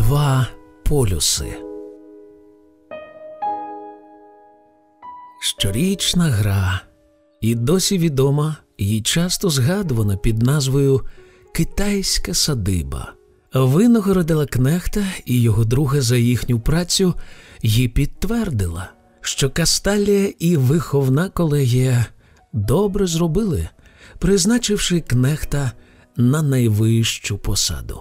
Два полюси. Щорічна гра і досі відома і часто згадувана під назвою Китайська садиба. Виногородила кнехта і його друга за їхню працю їй підтвердила, що Касталія і виховна колегія добре зробили, призначивши кнехта на найвищу посаду.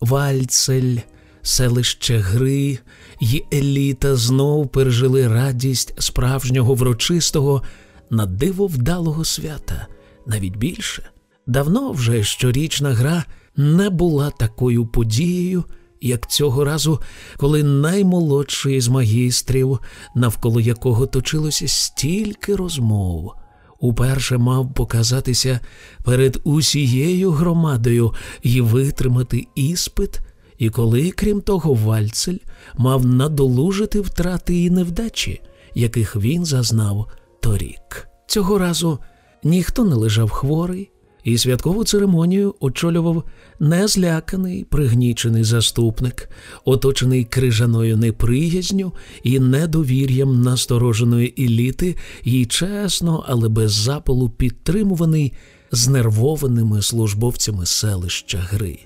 Вальцель, селище Гри й еліта знов пережили радість справжнього врочистого, на диво вдалого свята, навіть більше. Давно вже щорічна гра не була такою подією, як цього разу, коли наймолодший з магістрів, навколо якого точилося стільки розмов, уперше мав показатися перед усією громадою і витримати іспит, і коли, крім того, Вальцель мав надолужити втрати і невдачі, яких він зазнав торік. Цього разу ніхто не лежав хворий і святкову церемонію очолював незляканий, пригнічений заступник, оточений крижаною неприязню і недовір'ям настороженої еліти, і чесно, але без запалу підтримуваний знервованими службовцями селища гри.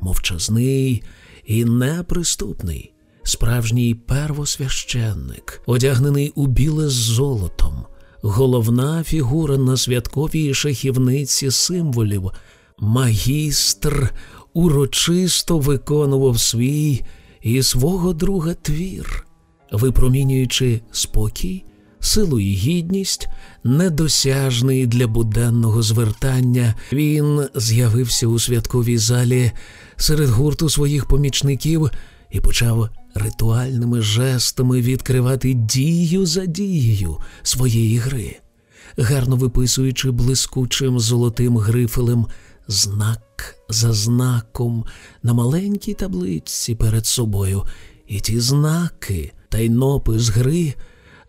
Мовчазний і неприступний, справжній первосвященник, одягнений у біле з золотом головна фігура на святковій шахівниці символів, магістр урочисто виконував свій і свого друга твір, випромінюючи спокій, силу і гідність, недосяжний для буденного звертання, він з'явився у святковій залі серед гурту своїх помічників і почав ритуальними жестами відкривати дію за дією своєї гри, гарно виписуючи блискучим золотим грифелем знак за знаком на маленькій табличці перед собою, і ті знаки та й напис гри.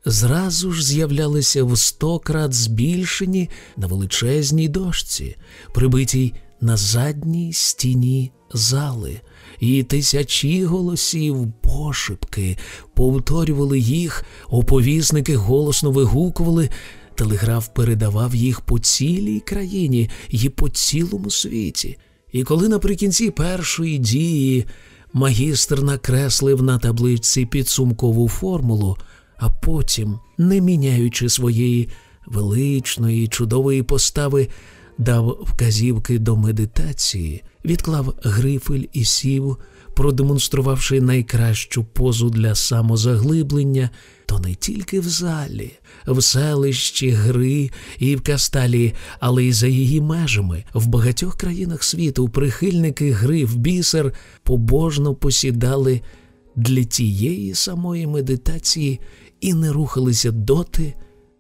Зразу ж з'являлися в сто крат збільшені на величезній дошці, прибитій на задній стіні зали, і тисячі голосів пошепки повторювали їх, оповісники голосно вигукували. Телеграф передавав їх по цілій країні і по цілому світі. І коли наприкінці першої дії магістр накреслив на табличці підсумкову формулу, а потім, не міняючи своєї величної, чудової постави, дав вказівки до медитації, відклав грифель і сів, продемонструвавши найкращу позу для самозаглиблення, то не тільки в залі, в селищі гри і в касталі, але й за її межами в багатьох країнах світу прихильники гри в бісер побожно посідали для тієї самої медитації і не рухалися доти,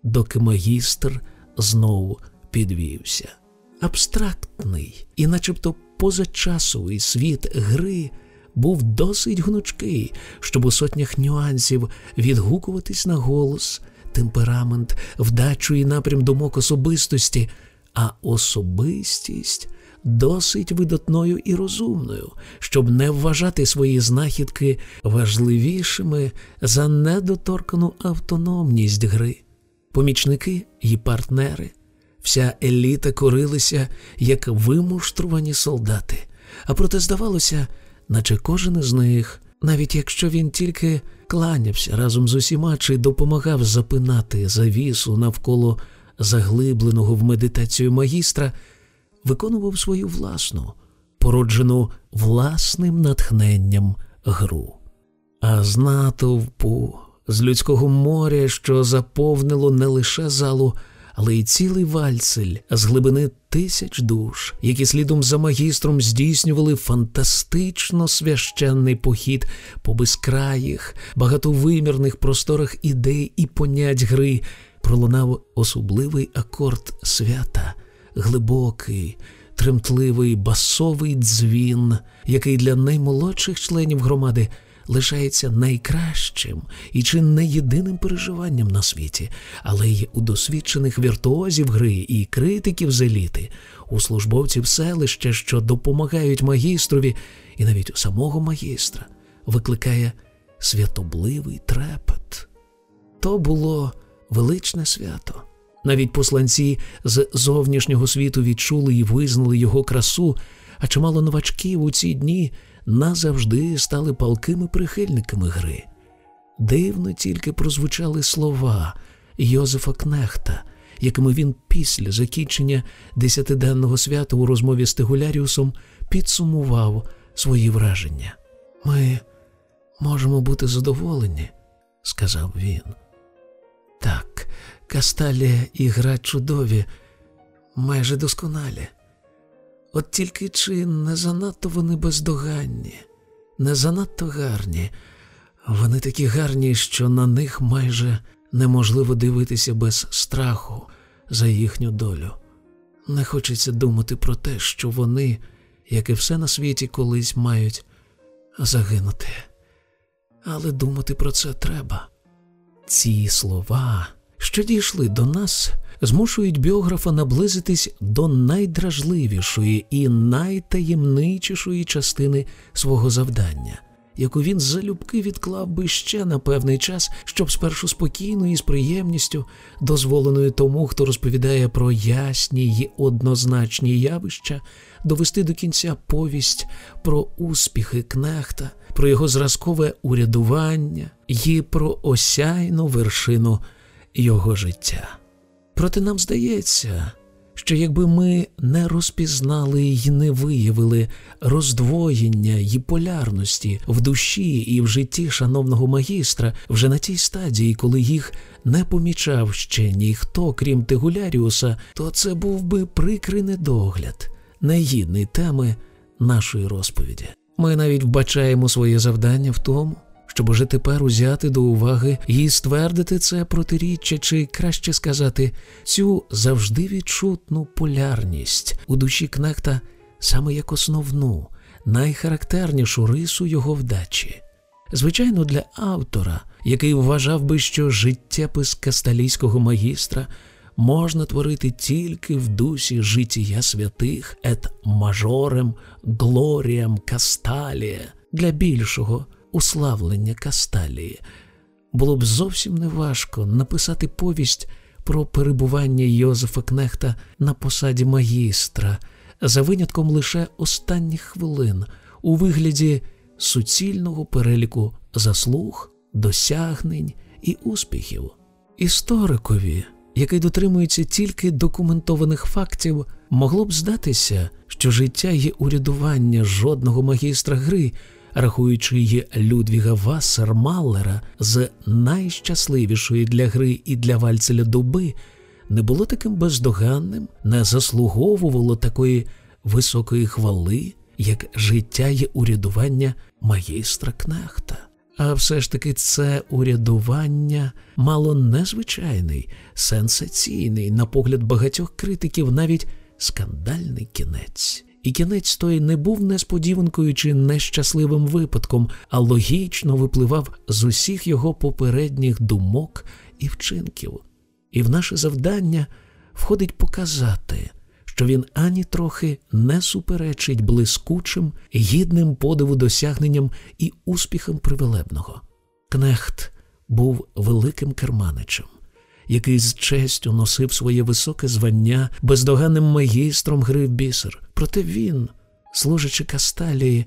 доки магістр знову підвівся. Абстрактний і, начебто, позачасовий світ гри був досить гнучкий, щоб у сотнях нюансів відгукуватись на голос, темперамент, вдачу і напрям думок особистості, а особистість досить видатною і розумною, щоб не вважати свої знахідки важливішими за недоторкану автономність гри. Помічники і партнери. Вся еліта корилися, як вимуштрувані солдати, а проте здавалося, наче кожен із них, навіть якщо він тільки кланявся разом з усіма чи допомагав запинати завісу навколо заглибленого в медитацію магістра, виконував свою власну, породжену власним натхненням гру. А з натовпу, з людського моря, що заповнило не лише залу але й цілий вальцель з глибини тисяч душ, які слідом за магістром здійснювали фантастично священний похід по безкраїх, багатовимірних просторах ідей і понять гри, пролунав особливий акорд свята, глибокий. Тремтливий басовий дзвін, який для наймолодших членів громади лишається найкращим і чи не єдиним переживанням на світі, але й у досвідчених віртуозів гри і критиків з еліти, у службовців селища, що допомагають магістрові, і навіть у самого магістра викликає святобливий трепет. То було величне свято. Навіть посланці з зовнішнього світу відчули і визнали його красу, а чимало новачків у ці дні назавжди стали палкими прихильниками гри. Дивно тільки прозвучали слова Йозефа Кнехта, якими він після закінчення десятиденного свята у розмові з Тегуляріусом підсумував свої враження. Ми можемо бути задоволені, сказав він. Так, Касталія і гра чудові, майже досконалі. От тільки чи не занадто вони бездоганні, не занадто гарні, вони такі гарні, що на них майже неможливо дивитися без страху за їхню долю. Не хочеться думати про те, що вони, як і все на світі, колись мають загинути. Але думати про це треба. Ці слова, що дійшли до нас, змушують біографа наблизитись до найдражливішої і найтаємничішої частини свого завдання, яку він залюбки відклав би ще на певний час, щоб спершу спокійно і з приємністю, дозволеною тому, хто розповідає про ясні й однозначні явища, довести до кінця повість про успіхи кнехта, про його зразкове урядування і про осяйну вершину його життя. Проте нам здається, що якби ми не розпізнали й не виявили роздвоєння й полярності в душі і в житті шановного магістра вже на тій стадії, коли їх не помічав ще ніхто, крім Тегуляріуса, то це був би прикрий недогляд, негідний теми нашої розповіді. Ми навіть вбачаємо своє завдання в тому щоб уже тепер узяти до уваги і ствердити це протиріччя, чи краще сказати, цю завжди відчутну полярність у душі кнехта саме як основну, найхарактернішу рису його вдачі. Звичайно, для автора, який вважав би, що життєпис касталійського магістра можна творити тільки в дусі життя святих ет мажорем глоріям касталія для більшого уславлення Касталії. Було б зовсім неважко написати повість про перебування Йозефа Кнехта на посаді магістра, за винятком лише останніх хвилин у вигляді суцільного переліку заслуг, досягнень і успіхів. Історикові, який дотримується тільки документованих фактів, могло б здатися, що життя є урядування жодного магістра гри рахуючи Людвіга Вассермаллера з найщасливішої для гри і для вальцеля доби, не було таким бездоганним, не заслуговувало такої високої хвали, як життя є урядування магістра Кнехта. А все ж таки це урядування мало незвичайний, сенсаційний, на погляд багатьох критиків, навіть скандальний кінець і кінець той не був несподіванкою чи нещасливим випадком, а логічно випливав з усіх його попередніх думок і вчинків. І в наше завдання входить показати, що він ані трохи не суперечить блискучим, гідним подиву досягненням і успіхам привелебного. Кнехт був великим керманичем який з честю носив своє високе звання, бездоганним магістром грив бісер. Проте він, служачи Касталії,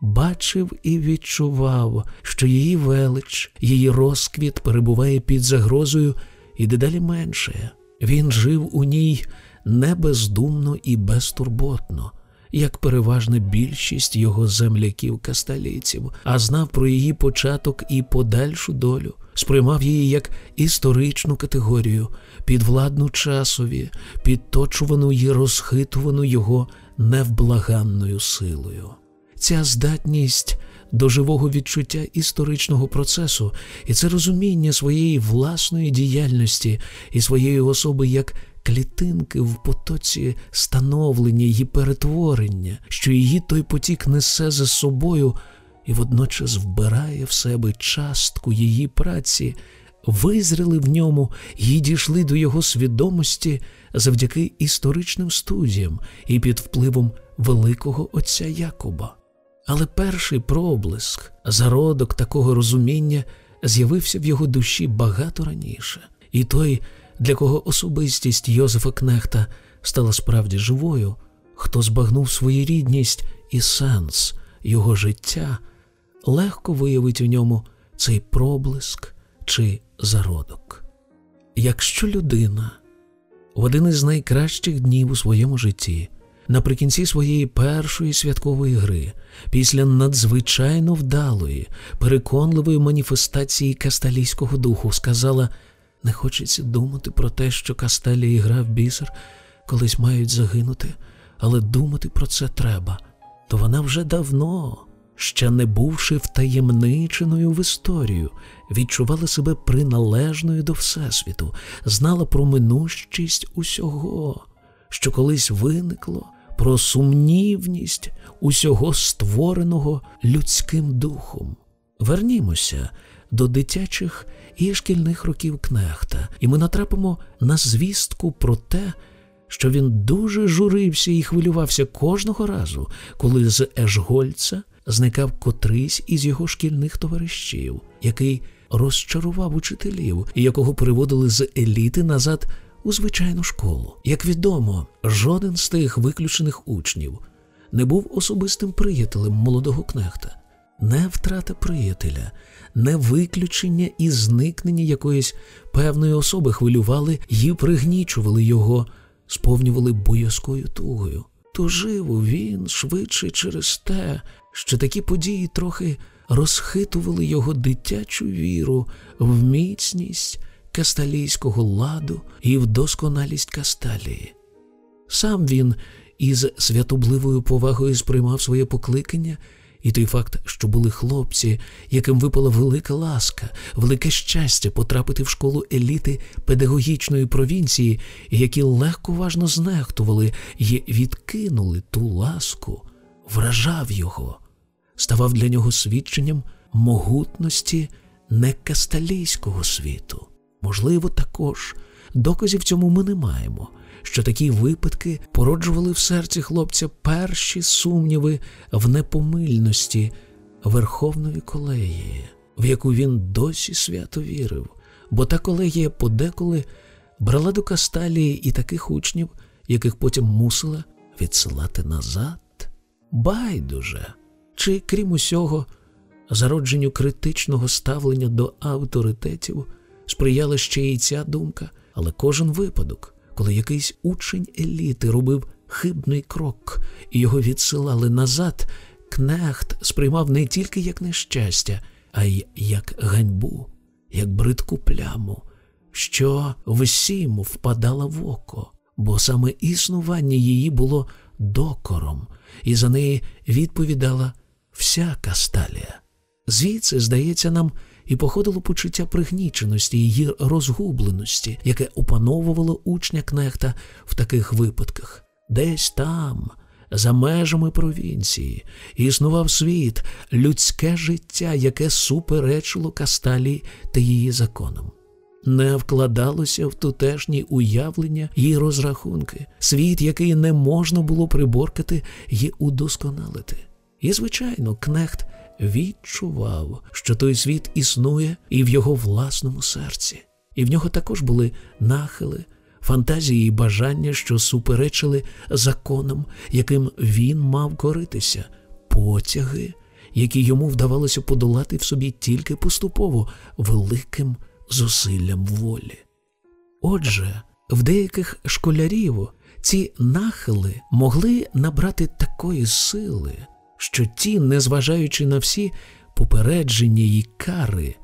бачив і відчував, що її велич, її розквіт перебуває під загрозою і дедалі менше. Він жив у ній не бездумно і безтурботно як переважна більшість його земляків касталійців, а знав про її початок і подальшу долю, сприймав її як історичну категорію, підвладну часові, підточувану і розхитувану його невблаганною силою. Ця здатність до живого відчуття історичного процесу і це розуміння своєї власної діяльності і своєї особи як клітинки в потоці становлення і перетворення, що її той потік несе за собою, і водночас вбирає в себе частку її праці, визріли в ньому і дійшли до його свідомості завдяки історичним студіям і під впливом великого отця Якоба. Але перший проблиск, зародок такого розуміння з'явився в його душі багато раніше, і той, для кого особистість Йозефа Кнехта стала справді живою, хто збагнув своєрідність і сенс його життя, легко виявить у ньому цей проблиск чи зародок. Якщо людина в один із найкращих днів у своєму житті, наприкінці своєї першої святкової гри, після надзвичайно вдалої, переконливої маніфестації касталійського духу, сказала: не хочеться думати про те, що Касталія і гра в бісер колись мають загинути, але думати про це треба, то вона вже давно ще не бувши втаємниченою в історію, відчувала себе приналежною до Всесвіту, знала про минущість усього, що колись виникло, про сумнівність усього створеного людським духом. Вернімося до дитячих і шкільних років кнехта, і ми натрапимо на звістку про те, що він дуже журився і хвилювався кожного разу, коли з Ешгольца зникав котрийсь із його шкільних товаришів, який розчарував учителів і якого переводили з еліти назад у звичайну школу. Як відомо, жоден з тих виключених учнів не був особистим приятелем молодого кнехта. Не втрата приятеля, не виключення і зникнення якоїсь певної особи хвилювали і пригнічували його, сповнювали боязкою тугою. Тужив він швидше через те, що такі події трохи розхитували його дитячу віру в міцність касталійського ладу і в досконалість касталії. Сам він із святобливою повагою сприймав своє покликання. І той факт, що були хлопці, яким випала велика ласка, велике щастя потрапити в школу еліти педагогічної провінції, які легко важно знехтували і відкинули ту ласку, вражав його ставав для нього свідченням могутності некасталійського світу. Можливо, також доказів цьому ми не маємо, що такі випадки породжували в серці хлопця перші сумніви в непомильності Верховної колегії, в яку він досі свято вірив, бо та колегія подеколи брала до касталії і таких учнів, яких потім мусила відсилати назад. Байдуже чи, крім усього, зародженню критичного ставлення до авторитетів сприяла ще й ця думка, але кожен випадок, коли якийсь учень еліти робив хибний крок і його відсилали назад, кнехт сприймав не тільки як нещастя, а й як ганьбу, як бридку пляму, що всім впадала в око, бо саме існування її було докором, і за неї відповідала вся Касталія. Звідси, здається, нам і походило почуття пригніченості її розгубленості, яке опановувало учня кнехта в таких випадках. Десь там, за межами провінції, існував світ, людське життя, яке суперечило Касталії та її законам. Не вкладалося в тутешні уявлення і розрахунки, світ, який не можна було приборкати і удосконалити. І, звичайно, Кнехт відчував, що той світ існує і в його власному серці, і в нього також були нахили, фантазії і бажання, що суперечили законам, яким він мав коритися, потяги, які йому вдавалося подолати в собі тільки поступово великим зусиллям волі. Отже, в деяких школярів ці нахили могли набрати такої сили що ті, незважаючи на всі попередження й кари,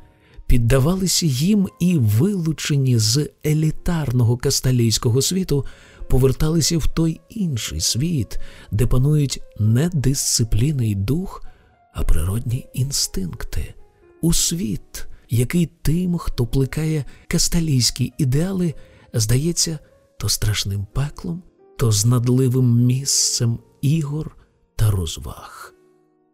піддавалися їм і, вилучені з елітарного касталійського світу, поверталися в той інший світ, де панують не дисципліна й дух, а природні інстинкти, у світ, який тим, хто плекає касталійські ідеали, здається то страшним пеклом, то знадливим місцем ігор та розваг.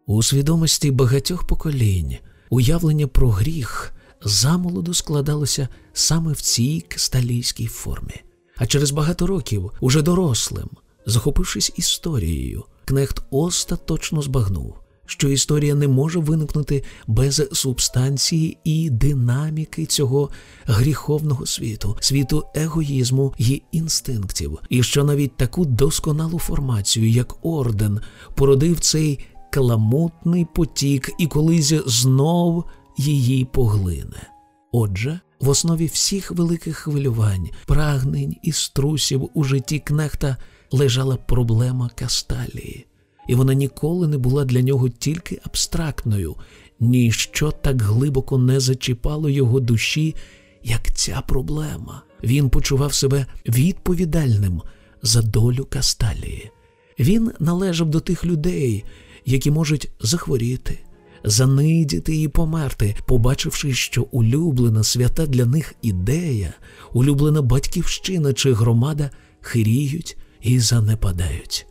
У свідомості багатьох поколінь уявлення про гріх замолоду складалося саме в цій ксталійській формі. А через багато років, уже дорослим, захопившись історією, кнехт остаточно збагнув, що історія не може виникнути без субстанції і динаміки цього гріховного світу, світу егоїзму і інстинктів, і що навіть таку досконалу формацію, як орден, породив цей каламутний потік і колись знов її поглине. Отже, в основі всіх великих хвилювань, прагнень і струсів у житті кнехта лежала проблема Касталії, і вона ніколи не була для нього тільки абстрактною, ніщо так глибоко не зачіпало його душі, як ця проблема. Він почував себе відповідальним за долю Касталії. Він належав до тих людей, які можуть захворіти, занидіти і померти, побачивши, що улюблена свята для них ідея, улюблена батьківщина чи громада хиріють і занепадають.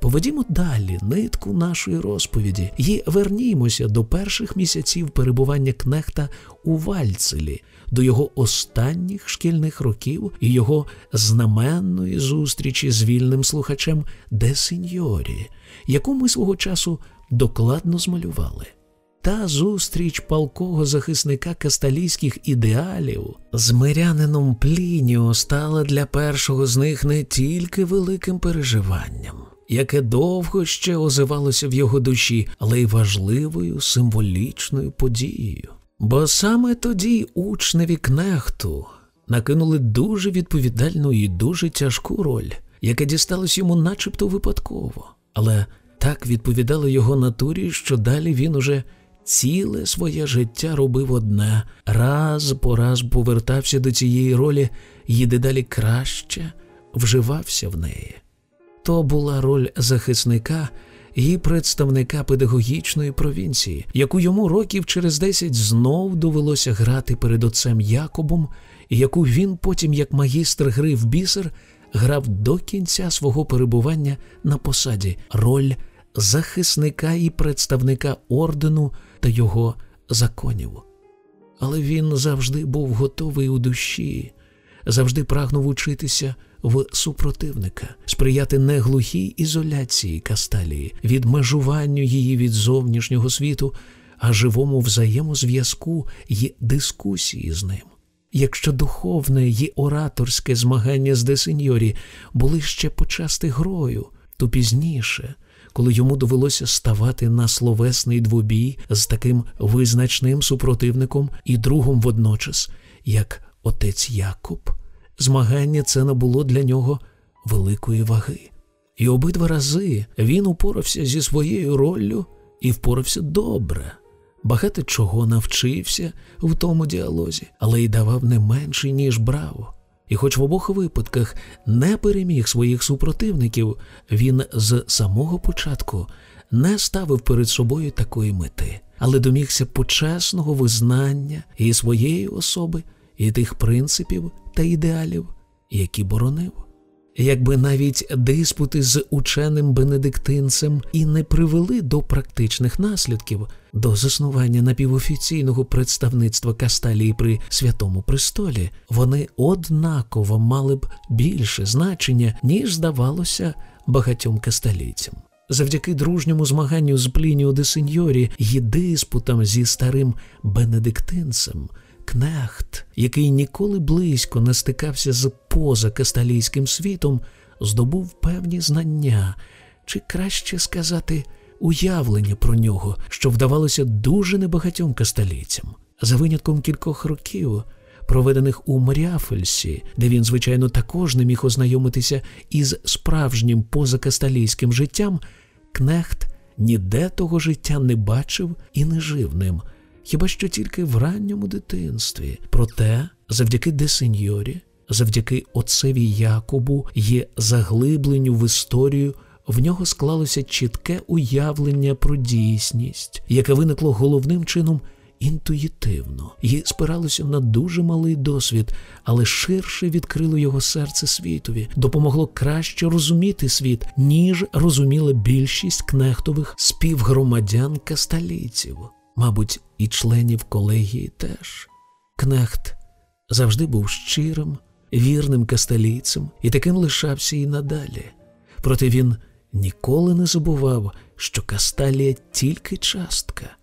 Поведімо далі нитку нашої розповіді і вернімося до перших місяців перебування кнехта у Вальцелі, до його останніх шкільних років і його знаменної зустрічі з вільним слухачем Де Сіньорі, яку ми свого часу докладно змалювали. Та зустріч палкого захисника касталійських ідеалів з мирянином Плініо стала для першого з них не тільки великим переживанням, яке довго ще озивалося в його душі, але й важливою символічною подією. Бо саме тоді учневі кнехту накинули дуже відповідальну і дуже тяжку роль, яка дісталась йому начебто випадково, але так відповідало його натурі, що далі він уже ціле своє життя робив одне, раз по раз повертався до цієї ролі і дедалі краще вживався в неї. То була роль захисника і представника педагогічної провінції, яку йому років через десять знов довелося грати перед отцем Якобом, і яку він потім, як магістр гри в бісер, грав до кінця свого перебування на посаді роль захисника і представника ордену та його законів. Але він завжди був готовий у душі, завжди прагнув учитися в супротивника, сприяти неглухій ізоляції Касталії, відмежуванню її від зовнішнього світу, а живому взаємозв'язку й дискусії з ним. Якщо духовне й ораторське змагання з Десеньорі були ще почасти грою, то пізніше коли йому довелося ставати на словесний двобій з таким визначним супротивником і другом водночас, як отець Якоб, змагання це набуло для нього великої ваги. І обидва рази він упорався зі своєю роллю і впорався добре. Багато чого навчився в тому діалозі, але й давав не менше, ніж браво. І, хоч в обох випадках не переміг своїх супротивників, він з самого початку не ставив перед собою такої мети, але домігся почесного визнання і своєї особи, і тих принципів та ідеалів, які боронив якби навіть диспути з ученим бенедиктинцем і не привели до практичних наслідків, до заснування напівофіційного представництва Касталії при святому престолі, вони однаково мали б більше значення, ніж здавалося багатьом касталійцям. Завдяки дружньому змаганню з Плініо де Сеньорі і диспутам зі старим бенедиктинцем кнехт, який ніколи близько не стикався з позакасталійським світом, здобув певні знання, чи краще сказати, уявлення про нього, що вдавалося дуже небагатьом касталійцям. За винятком кількох років, проведених у Маріафельсі, де він, звичайно, також не міг ознайомитися із справжнім позакасталійським життям, кнехт ніде того життя не бачив і не жив ним хіба що тільки в ранньому дитинстві. Проте, завдяки Десеньорі, завдяки отцеві Якобу є заглибленню в історію. В нього склалося чітке уявлення про дійсність, яке виникло головним чином інтуїтивно і спиралося на дуже малий досвід, але ширше відкрило його серце світові, допомогло краще розуміти світ, ніж розуміла більшість кнехтових співгромадян касталійців, мабуть, і членів колегії теж. Кнехт завжди був щирим, вірним касталійцем і таким лишався і надалі. Проте він ніколи не забував, що Касталія тільки частка,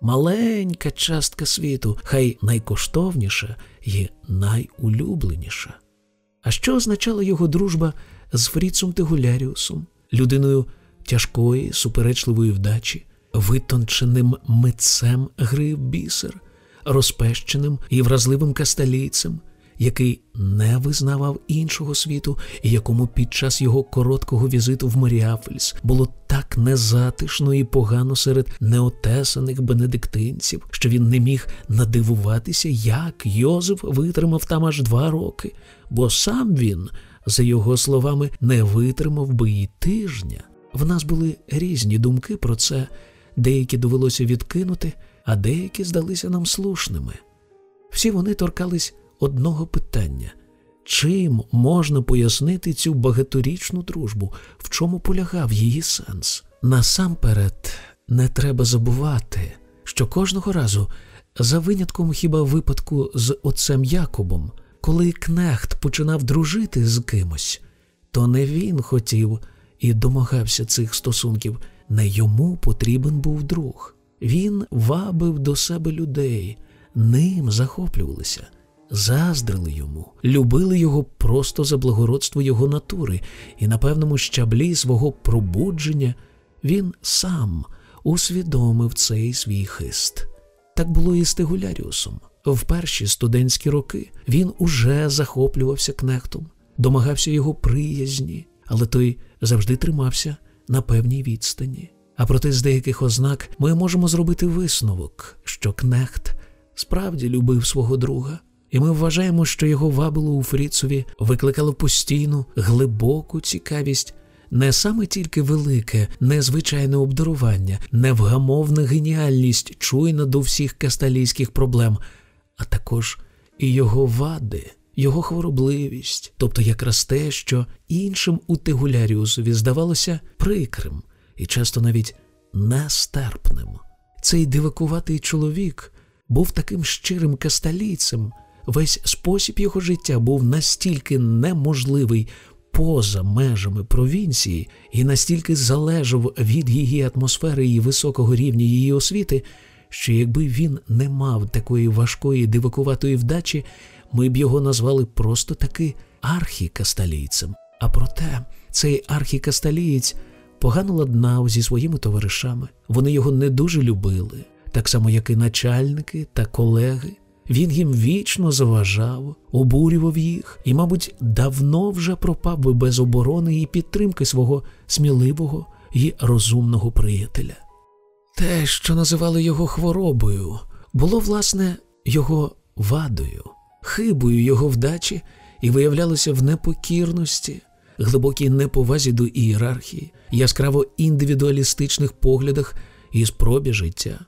маленька частка світу, хай найкоштовніша і найулюбленіша. А що означала його дружба з Фріцом Тегуляріусом, людиною тяжкої, суперечливої вдачі, витонченим митцем гри в бісер, розпещеним і вразливим касталійцем, який не визнавав іншого світу, і якому під час його короткого візиту в Маріафельс було так незатишно і погано серед неотесаних бенедиктинців, що він не міг надивуватися, як Йозеф витримав там аж два роки, бо сам він, за його словами, не витримав би і тижня. В нас були різні думки про це, деякі довелося відкинути, а деякі здалися нам слушними. Всі вони торкались одного питання чим можна пояснити цю багаторічну дружбу, в чому полягав її сенс? Насамперед, не треба забувати, що кожного разу, за винятком хіба випадку з отцем Якобом, коли Кнехт починав дружити з кимось, то не він хотів і домагався цих стосунків, не йому потрібен був друг. Він вабив до себе людей, ним захоплювалися заздрили йому, любили його просто за благородство його натури, і на певному щаблі свого пробудження він сам усвідомив цей свій хист. Так було і з Тегуляріусом. В перші студентські роки він уже захоплювався кнехтом, домагався його приязні, але той завжди тримався на певній відстані. А проте з деяких ознак ми можемо зробити висновок, що кнехт справді любив свого друга і ми вважаємо, що його вабило у Фріцові викликало постійну, глибоку цікавість. Не саме тільки велике, незвичайне обдарування, невгамовна геніальність чуйна до всіх касталійських проблем, а також і його вади, його хворобливість, тобто якраз те, що іншим у Тегуляріусові здавалося прикрим і часто навіть нестерпним. Цей дивакуватий чоловік був таким щирим касталійцем, Весь спосіб його життя був настільки неможливий поза межами провінції і настільки залежав від її атмосфери і високого рівня її освіти, що якби він не мав такої важкої дивакуватої вдачі, ми б його назвали просто таки архікасталійцем. А проте цей архікасталієць погано ладнав зі своїми товаришами. Вони його не дуже любили, так само як і начальники та колеги. Він їм вічно заважав, обурював їх і, мабуть, давно вже пропав би без оборони і підтримки свого сміливого і розумного приятеля. Те, що називали його хворобою, було, власне, його вадою, хибою його вдачі і виявлялося в непокірності, глибокій неповазі до ієрархії, яскраво індивідуалістичних поглядах і спробі життя.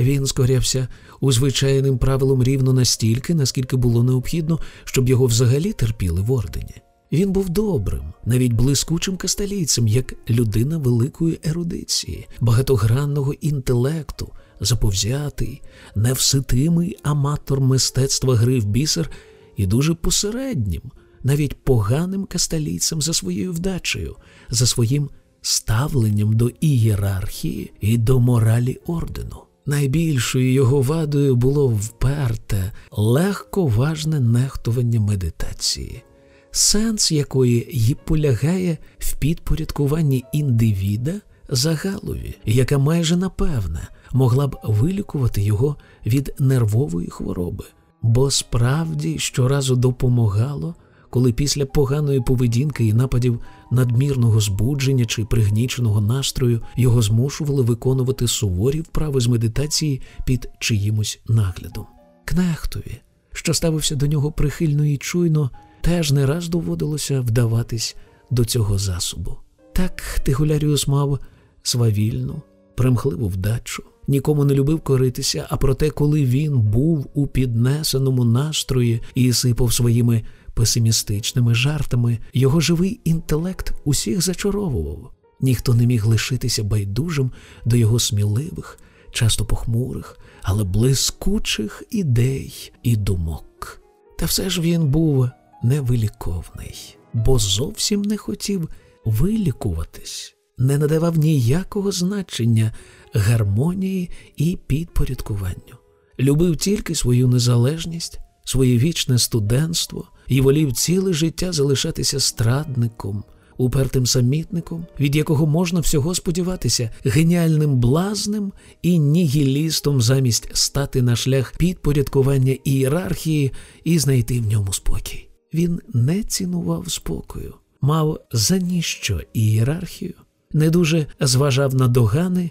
Він скорявся у звичайним правилом рівно настільки, наскільки було необхідно, щоб його взагалі терпіли в ордені. Він був добрим, навіть блискучим касталійцем, як людина великої ерудиції, багатогранного інтелекту, заповзятий, невситимий аматор мистецтва гри в бісер і дуже посереднім, навіть поганим касталійцем за своєю вдачею, за своїм ставленням до ієрархії і до моралі ордену. Найбільшою його вадою було вперте, легковажне нехтування медитації, сенс якої й полягає в підпорядкуванні індивіда загалові, яка майже напевне могла б вилікувати його від нервової хвороби, бо справді щоразу допомагало коли після поганої поведінки і нападів надмірного збудження чи пригніченого настрою його змушували виконувати суворі вправи з медитації під чиїмось наглядом. Кнехтові, що ставився до нього прихильно і чуйно, теж не раз доводилося вдаватись до цього засобу. Так Тигуляріус мав свавільну, примхливу вдачу, нікому не любив коритися, а проте, коли він був у піднесеному настрої і сипав своїми песимістичними жартами, його живий інтелект усіх зачаровував. Ніхто не міг лишитися байдужим до його сміливих, часто похмурих, але блискучих ідей і думок. Та все ж він був невиліковний, бо зовсім не хотів вилікуватись, не надавав ніякого значення гармонії і підпорядкуванню, любив тільки свою незалежність, своє вічне студентство і волів ціле життя залишатися страдником упертим самітником, від якого можна всього сподіватися, геніальним блазнем і нігілістом замість стати на шлях підпорядкування ієрархії і знайти в ньому спокій. Він не цінував спокою, мав за ніщо ієрархію, не дуже зважав на догани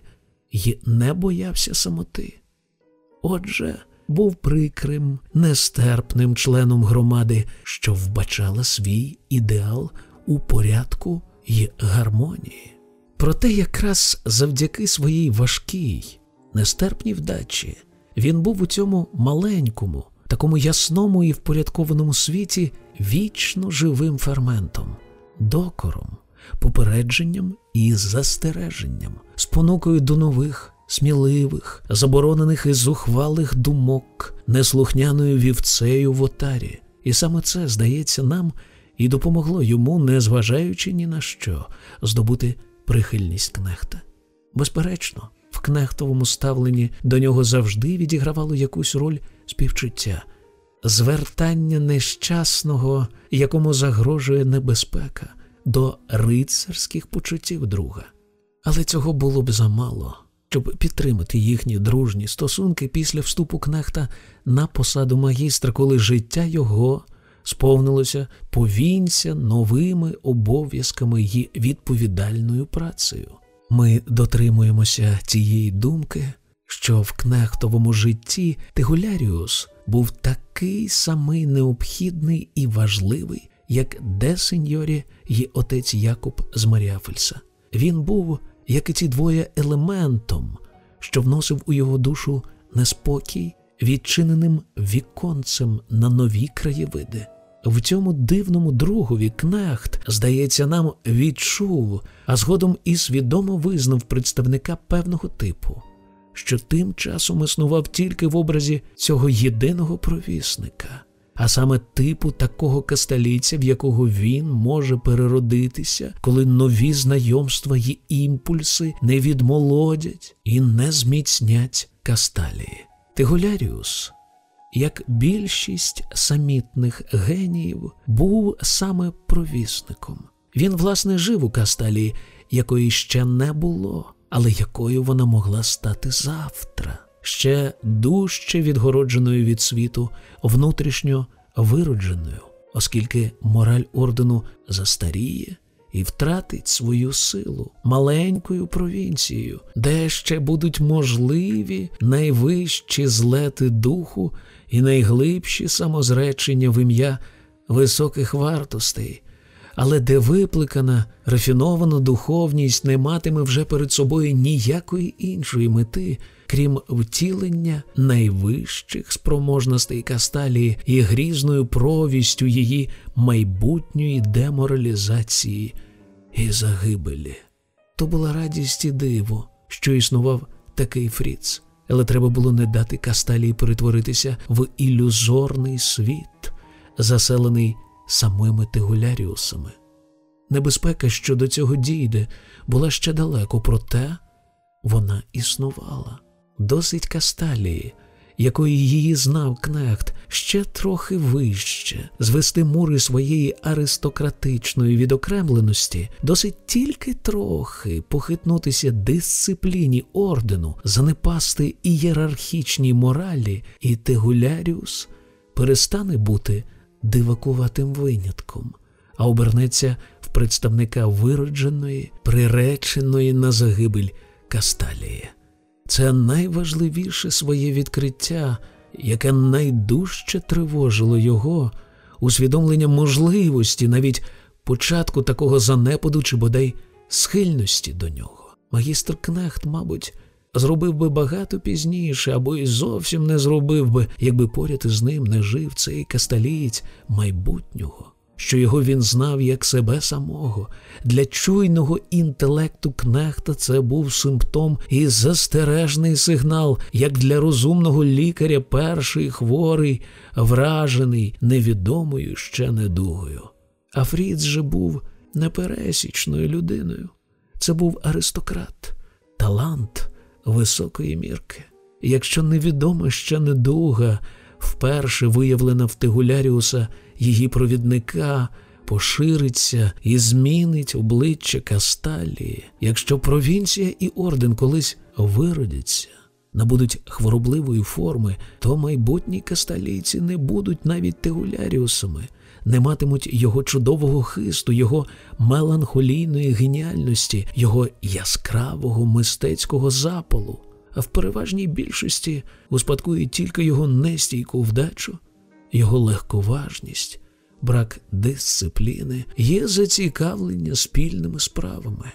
і не боявся самоти. Отже, був прикрим, нестерпним членом громади, що вбачала свій ідеал у порядку й гармонії. Проте якраз завдяки своїй важкій, нестерпній вдачі він був у цьому маленькому, такому ясному і впорядкованому світі вічно живим ферментом, докором, попередженням і застереженням, спонукою до нових. Сміливих, заборонених і зухвалих думок, неслухняною вівцею в отарі, і саме це здається нам і допомогло йому, незважаючи ні на що, здобути прихильність кнехта. Безперечно, в кнехтовому ставленні до нього завжди відігравало якусь роль співчуття, звертання нещасного, якому загрожує небезпека, до рицарських почуттів друга. Але цього було б замало. Щоб підтримати їхні дружні стосунки після вступу кнехта на посаду магістра, коли життя його сповнилося повінця новими обов'язками й відповідальною працею. Ми дотримуємося цієї думки, що в кнехтовому житті Тегуляріус був такий самий необхідний і важливий, як де сеньорі й отець Якуб з Маріафельса. Він був, як і ці двоє, елементом, що вносив у його душу неспокій відчиненим віконцем на нові краєвиди. В цьому дивному другові кнехт, здається, нам відчув, а згодом і свідомо визнав представника певного типу, що тим часом існував тільки в образі цього єдиного провісника, а саме типу такого касталійця, в якого він може переродитися, коли нові знайомства й імпульси не відмолодять і не зміцнять касталії. Тегуляріус, як більшість самітних геніїв, був саме провісником. Він, власне, жив у Касталії, якої ще не було, але якою вона могла стати завтра, ще дужче відгородженою від світу, внутрішньо виродженою, оскільки мораль ордену застаріє і втратить свою силу маленькою провінцією, де ще будуть можливі найвищі злети духу і найглибші самозречення в ім'я високих вартостей, але де викликана рафінована духовність не матиме вже перед собою ніякої іншої мети. Крім втілення найвищих спроможностей Касталії і грізною провістю її майбутньої деморалізації і загибелі. То була радість і диво, що існував такий Фріц, але треба було не дати Касталії перетворитися в ілюзорний світ, заселений самими Тегуляріусами. Небезпека, що до цього дійде, була ще далеко, проте вона існувала. Досить Касталії, якої її знав кнехт, ще трохи вище, звести мури своєї аристократичної відокремленості, досить тільки трохи похитнутися дисципліні ордену, занепасти ієрархічній моралі, і Тегуляріус перестане бути дивакуватим винятком, а обернеться в представника виродженої, приреченої на загибель Касталії. Це найважливіше своє відкриття, яке найдужче тривожило його, усвідомлення можливості, навіть початку такого занепаду чи бодай схильності до нього. Магістр Кнехт, мабуть, зробив би багато пізніше, або й зовсім не зробив би, якби поряд із ним не жив цей касталієць майбутнього що його він знав як себе самого. Для чуйного інтелекту кнехта це був симптом і застережний сигнал, як для розумного лікаря перший хворий, вражений невідомою ще недугою. А Фріц же був непересічною людиною. Це був аристократ, талант високої мірки. Якщо невідома ще недуга, вперше виявлена в Тегуляріуса її провідника пошириться і змінить обличчя Касталії, якщо провінція і орден колись виродяться, набудуть хворобливої форми, то майбутні касталійці не будуть навіть тегуляріусами, не матимуть його чудового хисту, його меланхолійної геніальності, його яскравого мистецького запалу. А в переважній більшості успадкують тільки його нестійку вдачу його легковажність, брак дисципліни, є зацікавлення спільними справами.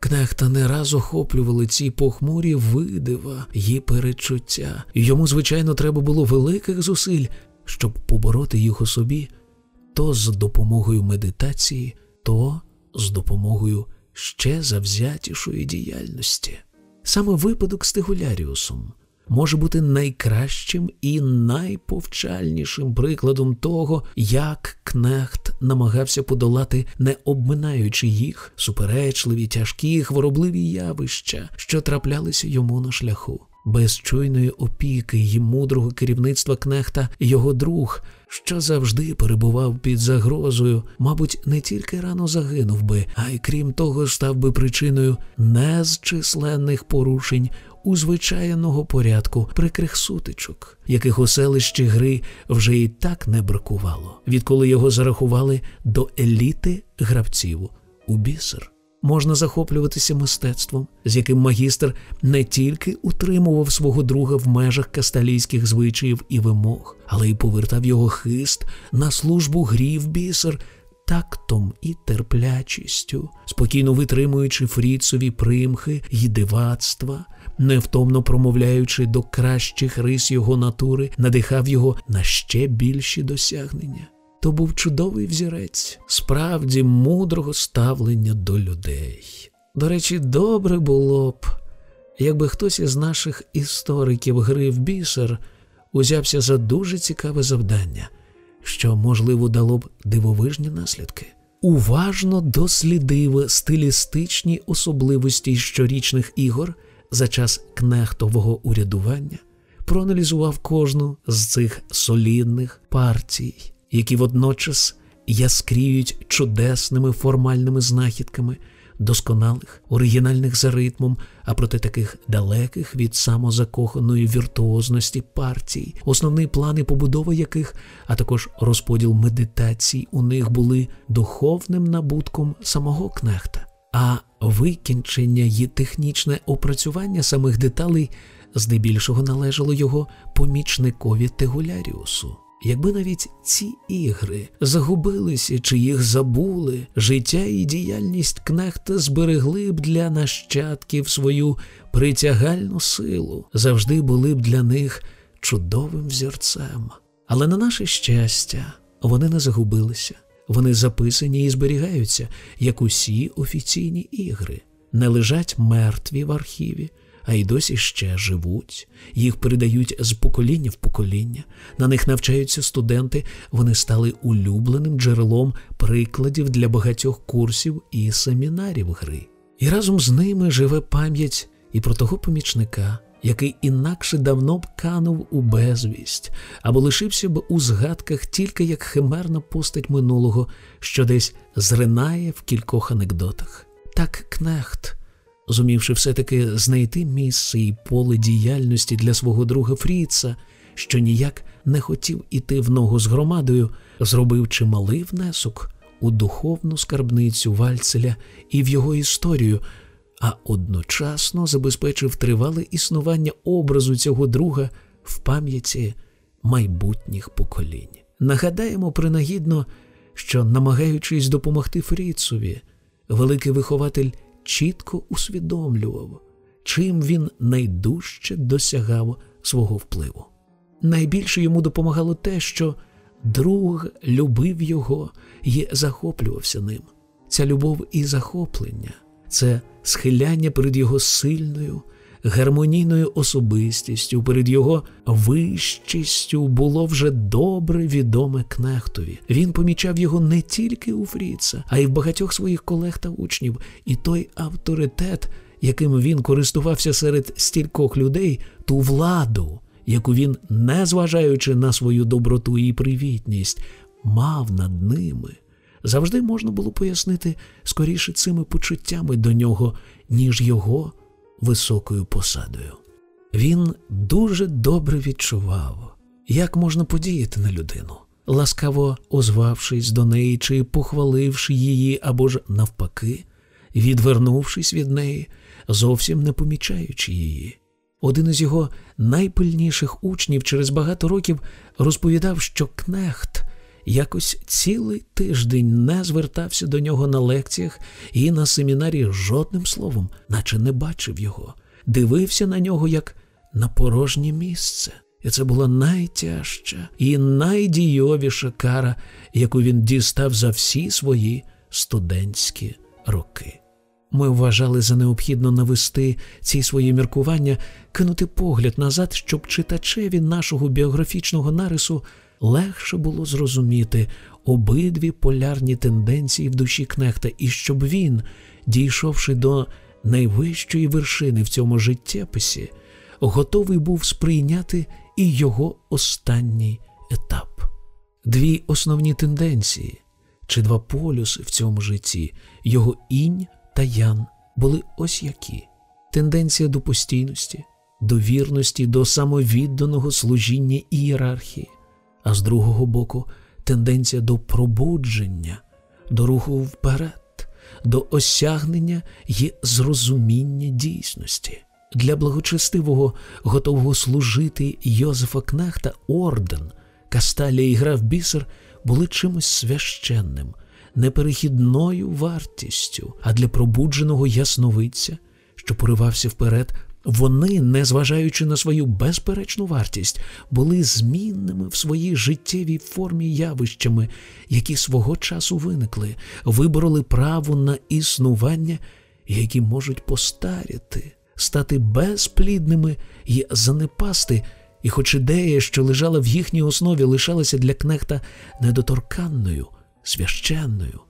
Кнехта не раз охоплювали ці похмурі видива і перечуття, йому, звичайно, треба було великих зусиль, щоб побороти їх у собі то з допомогою медитації, то з допомогою ще завзятішої діяльності. Саме випадок з Тегуляріусом може бути найкращим і найповчальнішим прикладом того, як Кнехт намагався подолати, не обминаючи їх суперечливі, тяжкі, хворобливі явища, що траплялися йому на шляху. Без чуйної опіки й мудрого керівництва кнехта його друг, що завжди перебував під загрозою, мабуть, не тільки рано загинув би, а й крім того, став би причиною незчисленних порушень у звичайного порядку прикрих сутичок, яких у селищі гри вже і так не бракувало, відколи його зарахували до еліти гравців у бісер. Можна захоплюватися мистецтвом, з яким магістр не тільки утримував свого друга в межах касталійських звичаїв і вимог, але й повертав його хист на службу грі в бісер тактом і терплячістю, спокійно витримуючи фріцові примхи й дивацтва, невтомно промовляючи до кращих рис його натури, надихав його на ще більші досягнення. То був чудовий взірець, справді мудрого ставлення до людей. До речі, добре було б, якби хтось із наших істориків гри в бісер узявся за дуже цікаве завдання, що, можливо, дало б дивовижні наслідки. Уважно дослідив стилістичні особливості щорічних ігор за час кнехтового урядування проаналізував кожну з цих солідних партій, які водночас яскріють чудесними формальними знахідками, досконалих, оригінальних за ритмом, а проте таких далеких від самозакоханої віртуозності партій, основні плани побудови яких, а також розподіл медитацій у них були духовним набутком самого кнехта а викінчення і технічне опрацювання самих деталей здебільшого належало його помічникові Тегуляріусу. Якби навіть ці ігри загубилися чи їх забули, життя і діяльність кнехта зберегли б для нащадків свою притягальну силу, завжди були б для них чудовим взірцем. Але на наше щастя, вони не загубилися. Вони записані і зберігаються, як усі офіційні ігри, не лежать мертві в архіві, а й досі ще живуть, їх передають з покоління в покоління, на них навчаються студенти, вони стали улюбленим джерелом прикладів для багатьох курсів і семінарів гри. І разом з ними живе пам'ять і про того помічника який інакше давно б канув у безвість, або лишився б у згадках тільки як химерна постать минулого, що десь зринає в кількох анекдотах. Так Кнехт, зумівши все-таки знайти місце і поле діяльності для свого друга Фріца, що ніяк не хотів іти в ногу з громадою, зробив чималий внесок у духовну скарбницю Вальцеля і в його історію а одночасно забезпечив тривале існування образу цього друга в пам'яті майбутніх поколінь. Нагадаємо принагідно, що, намагаючись допомогти Фріцові, великий вихователь чітко усвідомлював, чим він найдужче досягав свого впливу. Найбільше йому допомагало те, що друг любив його і захоплювався ним. Ця любов і захоплення це схиляння перед його сильною, гармонійною особистістю, перед його вищістю було вже добре відоме кнехтові. Він помічав його не тільки у Фріца, а й в багатьох своїх колег та учнів, і той авторитет, яким він користувався серед стількох людей, ту владу, яку він, незважаючи на свою доброту і привітність, мав над ними. Завжди можна було пояснити скоріше цими почуттями до нього, ніж його високою посадою. Він дуже добре відчував, як можна подіяти на людину, ласкаво озвавшись до неї чи похваливши її або ж навпаки, відвернувшись від неї, зовсім не помічаючи її. Один із його найпильніших учнів через багато років розповідав, що кнехт якось цілий тиждень не звертався до нього на лекціях і на семінарі жодним словом, наче не бачив його, дивився на нього як на порожнє місце. І це була найтяжча і найдійовіша кара, яку він дістав за всі свої студентські роки. Ми вважали за необхідно навести ці свої міркування, кинути погляд назад, щоб читачеві нашого біографічного нарису легше було зрозуміти обидві полярні тенденції в душі кнехта, і щоб він, дійшовши до найвищої вершини в цьому життєписі, готовий був сприйняти і його останній етап. Дві основні тенденції чи два полюси в цьому житті, його інь та ян, були ось які: тенденція до постійності, до вірності, до самовідданого служіння ієрархії, а з другого боку тенденція до пробудження, до руху вперед, до осягнення і зрозуміння дійсності. Для благочестивого, готового служити Йозефа Кнехта орден, Касталія і гра в бісер були чимось священним, неперехідною вартістю, а для пробудженого ясновидця, що поривався вперед, вони, незважаючи на свою безперечну вартість, були змінними в своїй життєвій формі явищами, які свого часу виникли, вибороли право на існування, які можуть постаріти, стати безплідними і занепасти. І, хоч ідея, що лежала в їхній основі, лишалася для кнехта недоторканною, священною.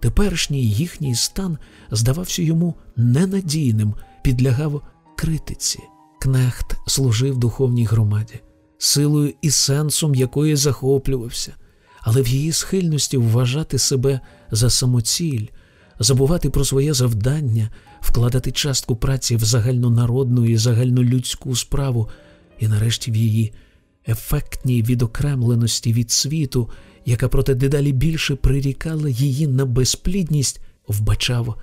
Теперішній їхній стан здавався йому ненадійним, підлягав критиці. Кнехт служив духовній громаді, силою і сенсом якої захоплювався, але в її схильності вважати себе за самоціль, забувати про своє завдання, вкладати частку праці в загальнонародну і загальнолюдську справу, і нарешті в її ефектній відокремленості від світу, яка проте дедалі більше прирікала її на безплідність, вбачав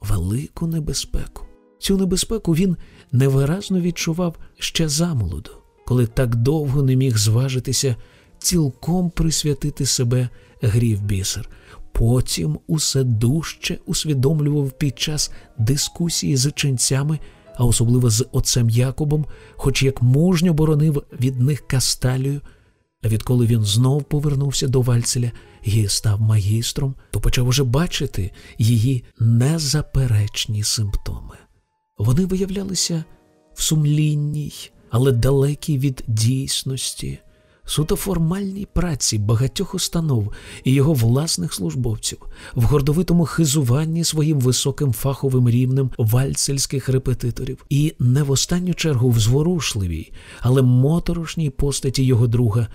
велику небезпеку. Цю небезпеку він невиразно відчував ще замолоду, коли так довго не міг зважитися цілком присвятити себе грі в бісер. Потім усе дужче усвідомлював під час дискусії з ченцями, а особливо з отцем Якобом, хоч як мужньо боронив від них касталію. А відколи він знов повернувся до Вальцеля і став магістром, то почав уже бачити її незаперечні симптоми. Вони виявлялися в сумлінній, але далекій від дійсності, суто формальній праці багатьох установ і його власних службовців, в гордовитому хизуванні своїм високим фаховим рівнем вальцельських репетиторів, і не в останню чергу в зворушливій, але моторошній постаті його друга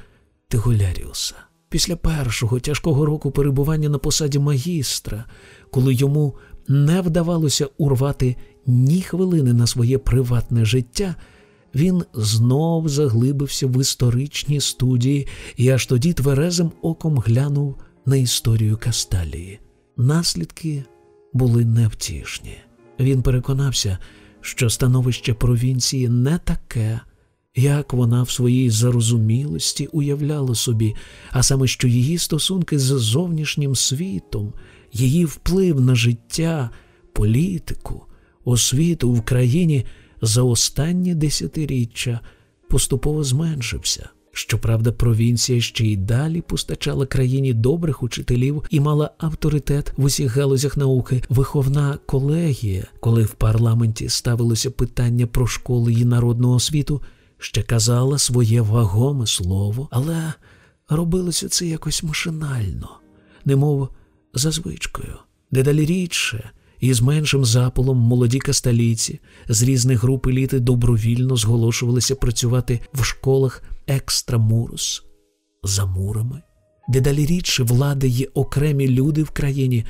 Тиголяріуса. Після першого тяжкого року перебування на посаді магістра, коли йому не вдавалося урвати ні хвилини на своє приватне життя, він знов заглибився в історичні студії і аж тоді тверезим оком глянув на історію Касталії. Наслідки були невтішні. Він переконався, що становище провінції не таке, як вона в своїй зарозумілості уявляла собі, а саме що її стосунки з зовнішнім світом, її вплив на життя політику, освіту в країні за останні десятиріччя поступово зменшився. Щоправда, провінція ще й далі постачала країні добрих учителів і мала авторитет в усіх галузях науки. Виховна колегія, коли в парламенті ставилося питання про школи і народну освіту, ще казала своє вагоме слово, але робилося це якось машинально, немов за звичкою. Дедалі рідше і з меншим запалом молоді касталіці з різних груп еліти добровільно зголошувалися працювати в школах екстрамурус за мурами. Дедалі рідше влади є окремі люди в країні,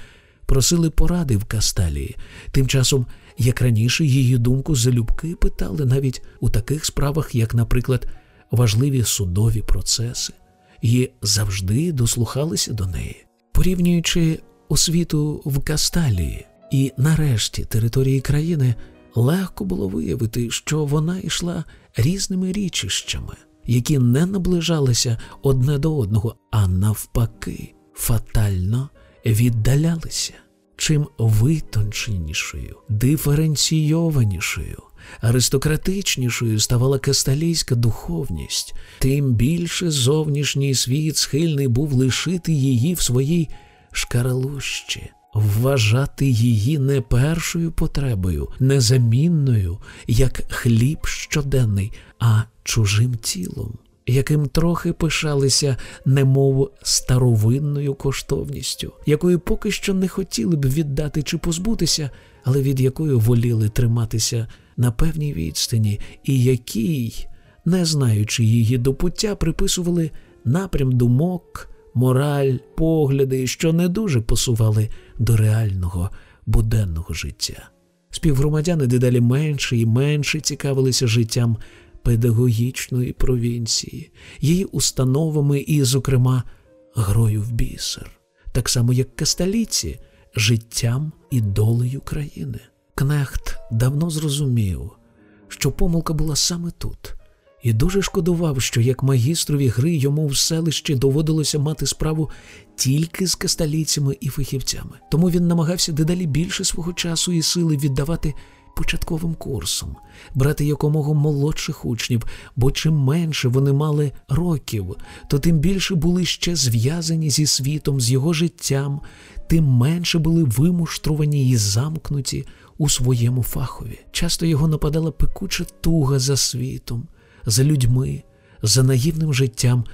просили поради в Касталії. Тим часом, як раніше, її думку залюбки питали навіть у таких справах, як, наприклад, важливі судові процеси, і завжди дослухалися до неї, порівнюючи освіту в Касталії і нарешті території країни, легко було виявити, що вона йшла різними річищами, які не наближалися одне до одного, а навпаки, фатально віддалялися. Чим витонченішою, диференційованішою, аристократичнішою ставала касталійська духовність, тим більше зовнішній світ схильний був лишити її в своїй шкаралущі, вважати її не першою потребою, незамінною, як хліб щоденний, а чужим тілом, яким трохи пишалися, немов старовинною коштовністю, якою поки що не хотіли б віддати чи позбутися, але від якої воліли триматися на певній відстані, і якій, не знаючи її до пуття, приписували напрям думок мораль, погляди, що не дуже посували до реального буденного життя. Співгромадяни дедалі менше і менше цікавилися життям педагогічної провінції, її установами і, зокрема, грою в бісер, так само як касталіці, життям і долею країни. Кнехт давно зрозумів, що помилка була саме тут і дуже шкодував, що як магістрові гри йому в селищі доводилося мати справу тільки з касталійцями і фахівцями. Тому він намагався дедалі більше свого часу і сили віддавати початковим курсом, брати якомога молодших учнів, бо чим менше вони мали років, то тим більше були ще зв'язані зі світом, з його життям, тим менше були вимуштрувані і замкнуті у своєму фахові. Часто його нападала пекуча туга за світом за людьми, за наївним життям,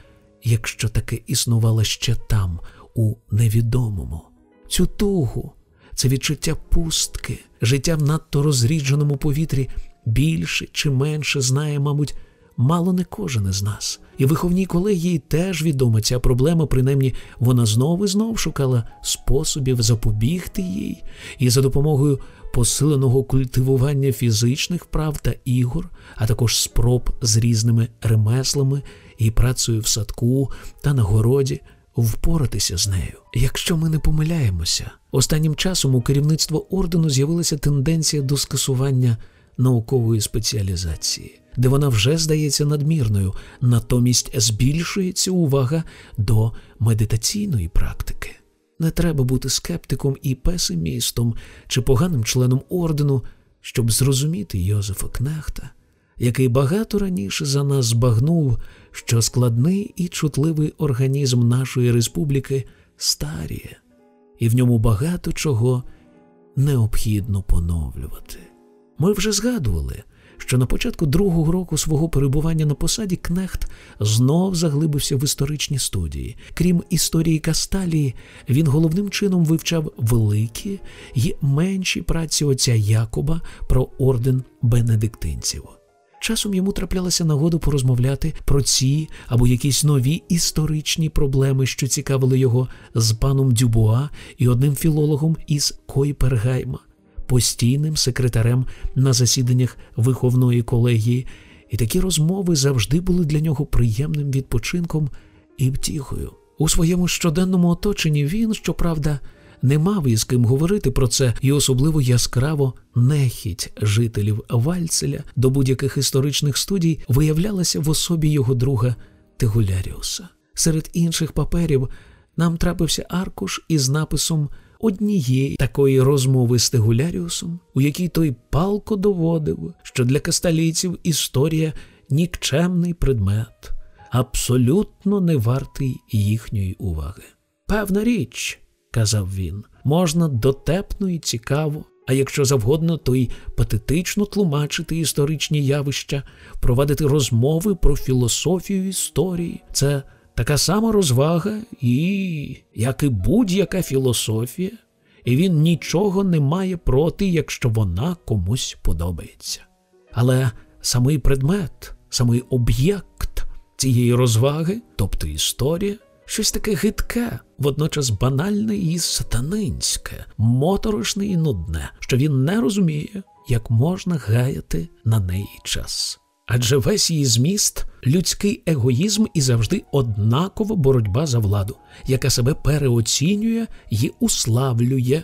якщо таке існувало ще там, у невідомому. Цю тугу, це відчуття пустки, життя в надто розрідженому повітрі більше чи менше знає, мабуть, мало не кожен із нас. І виховній колегії теж відома ця проблема, принаймні вона знову і знов шукала способів запобігти їй, і за допомогою посиленого культивування фізичних вправ та ігор, а також спроб з різними ремеслами і працею в садку та на городі. Впоратися з нею. Якщо ми не помиляємося, останнім часом у керівництво ордену з'явилася тенденція до скасування наукової спеціалізації, де вона вже здається надмірною, натомість збільшується увага до медитаційної практики. Не треба бути скептиком і песимістом чи поганим членом ордену, щоб зрозуміти Йозефа Кнехта, який багато раніше за нас збагнув, що складний і чутливий організм нашої республіки старіє, і в ньому багато чого необхідно поновлювати. Ми вже згадували, що на початку другого року свого перебування на посаді Кнехт знов заглибився в історичні студії. Крім історії Касталії, він головним чином вивчав великі й менші праці отця Якоба про орден бенедиктинців. Часом йому траплялася нагода порозмовляти про ці або якісь нові історичні проблеми, що цікавили його з паном Дюбуа і одним філологом із Койпергайма постійним секретарем на засіданнях виховної колегії, і такі розмови завжди були для нього приємним відпочинком і втіхою. У своєму щоденному оточенні він, щоправда, не мав із ким говорити про це, і особливо яскраво нехіть жителів Вальцеля до будь-яких історичних студій виявлялася в особі його друга Тегуляріуса. Серед інших паперів нам трапився аркуш із написом однієї такої розмови з Тегуляріусом, у якій той палко доводив, що для касталійців історія нікчемний предмет, абсолютно не вартий їхньої уваги. Певна річ, казав він, можна дотепно і цікаво, а якщо завгодно, то й патетично тлумачити історичні явища, провадити розмови про філософію історії. Це така сама розвага, і, як і будь-яка філософія, і він нічого не має проти, якщо вона комусь подобається. Але самий предмет, самий об'єкт цієї розваги, тобто історія, щось таке гидке, водночас банальне і сатанинське, моторошне і нудне, що він не розуміє, як можна гаяти на неї час. Адже весь її зміст людський егоїзм і завжди однакова боротьба за владу, яка себе переоцінює і уславлює,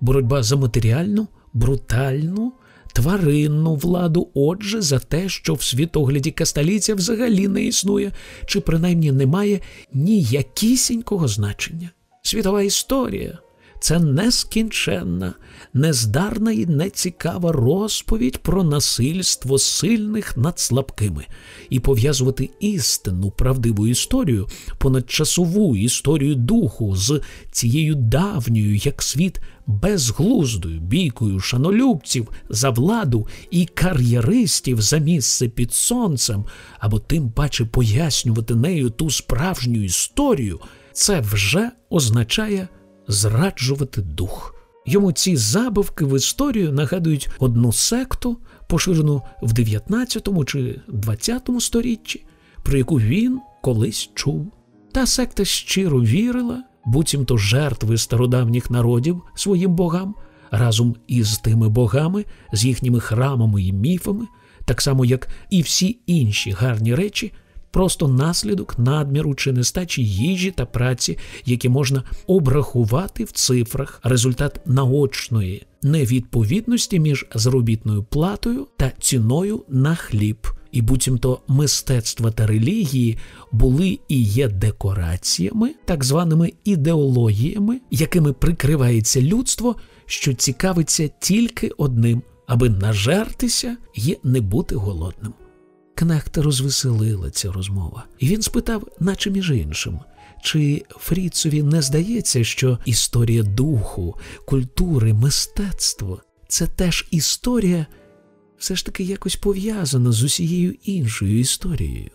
боротьба за матеріальну, брутальну, тваринну владу, отже, за те, що в світогляді касталіця взагалі не існує, чи принаймні не має ніякісінького значення. Світова історія це нескінченна, нездарна і нецікава розповідь про насильство сильних над слабкими, і пов'язувати істинну правдиву історію, понадчасову історію духу з цією давньою, як світ, безглуздою бійкою шанолюбців за владу і кар'єристів за місце під сонцем, або тим паче пояснювати нею ту справжню історію, це вже означає зраджувати дух. Йому ці забавки в історію нагадують одну секту, поширену в 19 чи 20 сторіччі, про яку він колись чув. Та секта щиро вірила, буцімто жертви стародавніх народів своїм богам, разом із тими богами, з їхніми храмами і міфами, так само як і всі інші гарні речі просто наслідок надміру чи нестачі їжі та праці, які можна обрахувати в цифрах, результат наочної невідповідності між заробітною платою та ціною на хліб. І буцімто мистецтва та релігії були і є декораціями, так званими ідеологіями, якими прикривається людство, що цікавиться тільки одним, аби нажертися і не бути голодним. Кнехта розвеселила ця розмова, і він спитав, наче між іншим, чи Фріцові не здається, що історія духу, культури, мистецтво це теж історія, все ж таки якось пов'язана з усією іншою історією?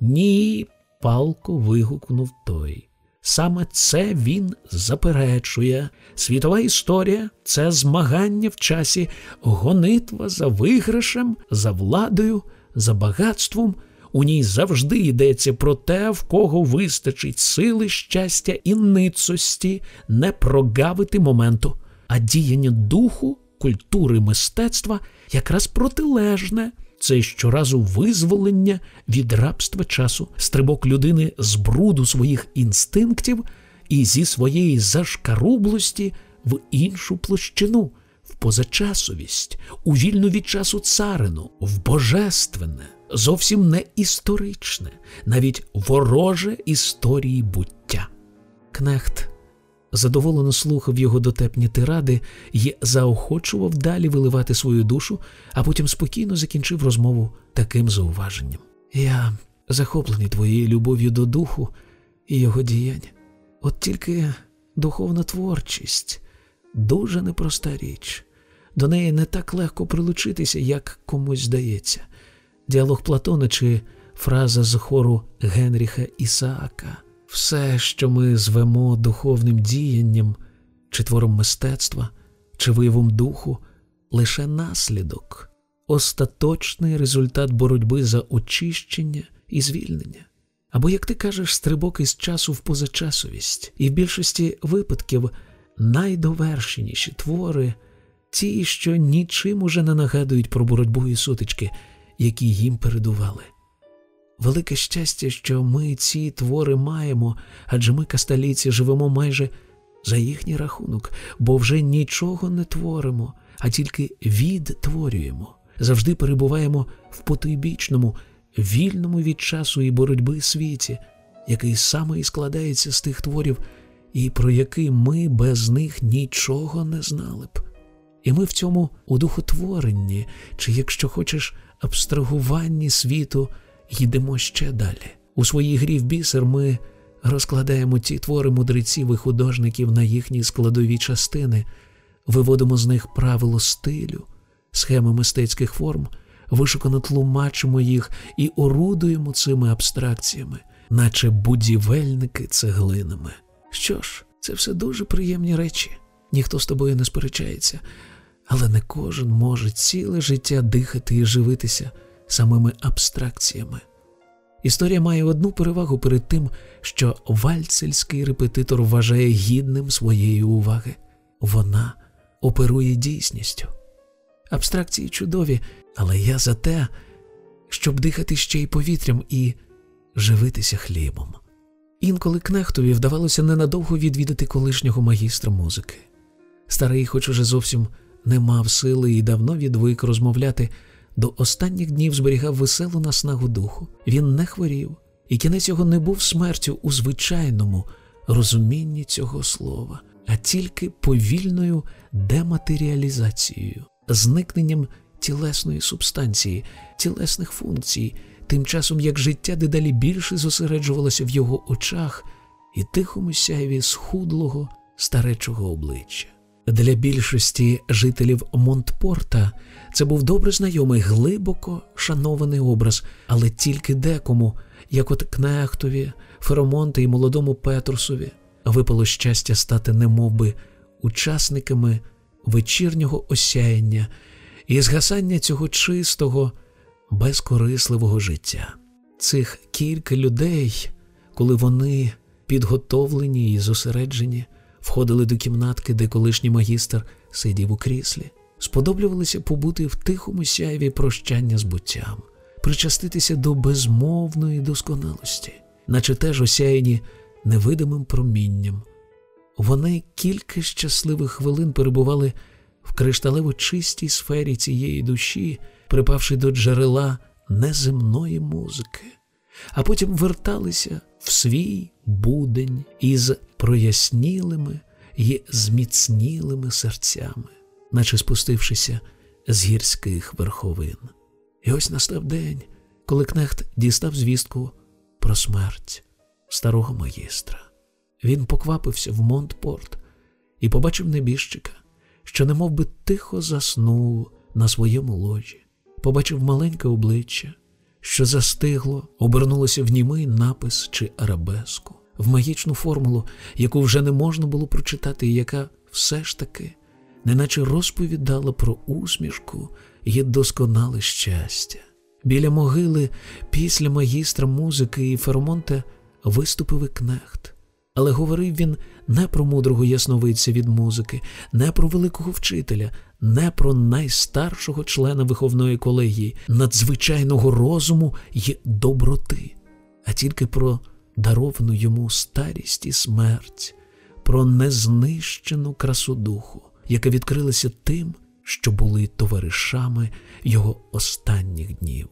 Ні, палко вигукнув той. Саме це він заперечує. Світова історія це змагання в часі, гонитва за виграшем, за владою за багатством, у ній завжди йдеться про те, в кого вистачить сили, щастя і ницості не прогавити моменту, а діяння духу, культури мистецтва якраз протилежне. Це щоразу визволення від рабства часу, стрибок людини з бруду своїх інстинктів і зі своєї зашкарублості в іншу площину, в позачасовість, у вільну від часу царину, в божественне, зовсім не історичне, навіть вороже історії буття. Кнехт задоволено слухав його дотепні тиради і заохочував далі виливати свою душу, а потім спокійно закінчив розмову таким зауваженням. Я захоплений твоєю любов'ю до духу і його діянь. От тільки духовна творчість дуже непроста річ. До неї не так легко прилучитися, як комусь здається. Діалог Платона чи фраза з хору Генріха Ісаака. Все, що ми звемо духовним діянням, чи твором мистецтва, чи виявом духу, лише наслідок, остаточний результат боротьби за очищення і звільнення. Або, як ти кажеш, стрибок із часу в позачасовість, і в більшості випадків найдовершеніші твори, ті, що нічим уже не нагадують про боротьбу і сутички, які їм передували. Велике щастя, що ми ці твори маємо, адже ми, касталійці, живемо майже за їхній рахунок, бо вже нічого не творимо, а тільки відтворюємо, завжди перебуваємо в потойбічному, вільному від часу і боротьби світі, який саме і складається з тих творів, і про який ми без них нічого не знали б. І ми в цьому удухотворенні, чи, якщо хочеш, абстрагуванні світу йдемо ще далі. У своїй грі в бісер ми розкладаємо ті твори мудреців і художників на їхні складові частини, виводимо з них правило стилю, схеми мистецьких форм, вишукано тлумачимо їх і орудуємо цими абстракціями, наче будівельники цеглинами. Що ж, це все дуже приємні речі, ніхто з тобою не сперечається, але не кожен може ціле життя дихати і живитися самими абстракціями. Історія має одну перевагу перед тим, що вальцельський репетитор вважає гідним своєї уваги вона оперує дійсністю. Абстракції чудові, але я за те, щоб дихати ще й повітрям і живитися хлібом. Інколи кнехтові вдавалося ненадовго відвідати колишнього магістра музики. Старий, хоч уже зовсім не мав сили і давно відвик розмовляти, до останніх днів зберігав веселу наснагу духу. Він не хворів, і кінець його не був смертю у звичайному розумінні цього слова, а тільки повільною дематеріалізацією, зникненням тілесної субстанції, тілесних функцій, тим часом як життя дедалі більше зосереджувалося в його очах і тихому сяйві схудлого старечого обличчя. Для більшості жителів Монтпорта це був добре знайомий, глибоко шанований образ, але тільки декому, як от Кнехтові, Феромонте і молодому Петрусові, випало щастя стати немовби учасниками вечірнього осяяння і згасання цього чистого, безкорисливого життя. Цих кілька людей, коли вони підготовлені і зосереджені, входили до кімнатки, де колишній магістр сидів у кріслі, сподоблювалися побути в тихому сяйві прощання з буттям, причаститися до безмовної досконалості, наче теж осяяні невидимим промінням. Вони кілька щасливих хвилин перебували в кришталево чистій сфері цієї душі, припавши до джерела неземної музики, а потім верталися в свій будень із прояснілими і зміцнілими серцями, наче спустившися з гірських верховин. І ось настав день, коли Кнехт дістав звістку про смерть старого магістра. Він поквапився в Монтпорт і побачив небіжчика, що немов би тихо заснув на своєму ложі, побачив маленьке обличчя, що застигло, обернулося в німий напис чи арабеску, в магічну формулу, яку вже не можна було прочитати, і яка все ж таки, неначе розповідала про усмішку і досконале щастя. Біля могили після магістра музики і Фермонта виступив і кнехт. Але говорив він не про мудрого ясновидця від музики, не про великого вчителя, не про найстаршого члена виховної колегії, надзвичайного розуму й доброти, а тільки про даровану йому старість і смерть, про незнищену красу духу, яка відкрилася тим, що були товаришами його останніх днів.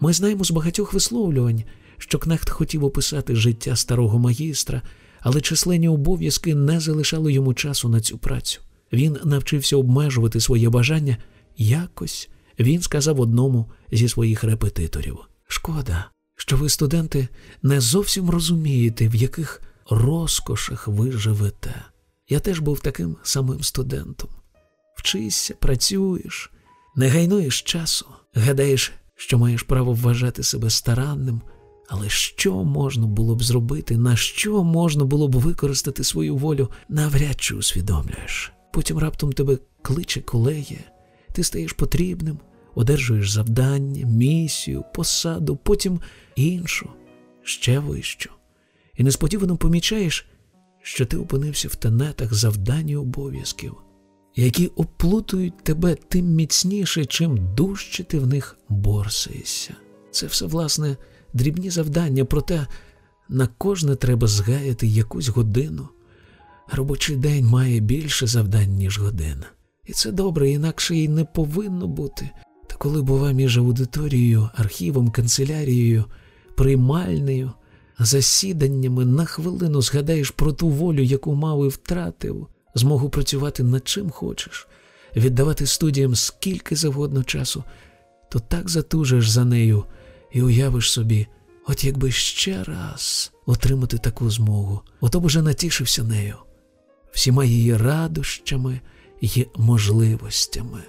Ми знаємо з багатьох висловлювань, що Кнехт хотів описати життя старого магістра, але численні обов'язки не залишали йому часу на цю працю. Він навчився обмежувати своє бажання якось, він сказав одному зі своїх репетиторів: Шкода, що ви, студенти, не зовсім розумієте, в яких розкошах ви живете. Я теж був таким самим студентом. Вчишся, працюєш, не гайнуєш часу, гадаєш, що маєш право вважати себе старанним. Але що можна було б зробити, на що можна було б використати свою волю, навряд чи усвідомлюєш. Потім раптом тебе кличе колегія, ти стаєш потрібним, одержуєш завдання, місію, посаду, потім іншу, ще вищу. І несподівано помічаєш, що ти опинився в тенетах завдань і обов'язків, які оплутують тебе тим міцніше, чим дужче ти в них борсаєшся. Це все, власне, дрібні завдання, проте на кожне треба згаяти якусь годину. Робочий день має більше завдань, ніж година. І це добре, інакше й не повинно бути. Та коли бува між аудиторією, архівом, канцелярією, приймальнею, засіданнями на хвилину згадаєш про ту волю, яку мав і втратив, змогу працювати над чим хочеш, віддавати студіям скільки завгодно часу, то так затужиш за нею і уявиш собі, от якби ще раз отримати таку змогу, ото б уже натішився нею, всіма її радощами і можливостями.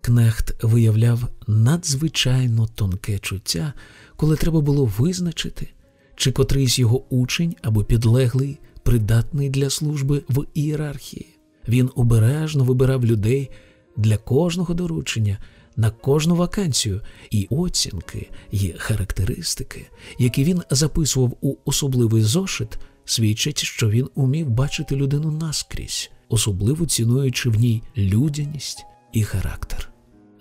Кнехт виявляв надзвичайно тонке чуття, коли треба було визначити, чи котрийсь його учень або підлеглий придатний для служби в ієрархії. Він обережно вибирав людей для кожного доручення, на кожну вакансію, і оцінки і характеристики, які він записував у особливий зошит, свідчать, що він умів бачити людину наскрізь, особливо цінуючи в ній людяність і характер.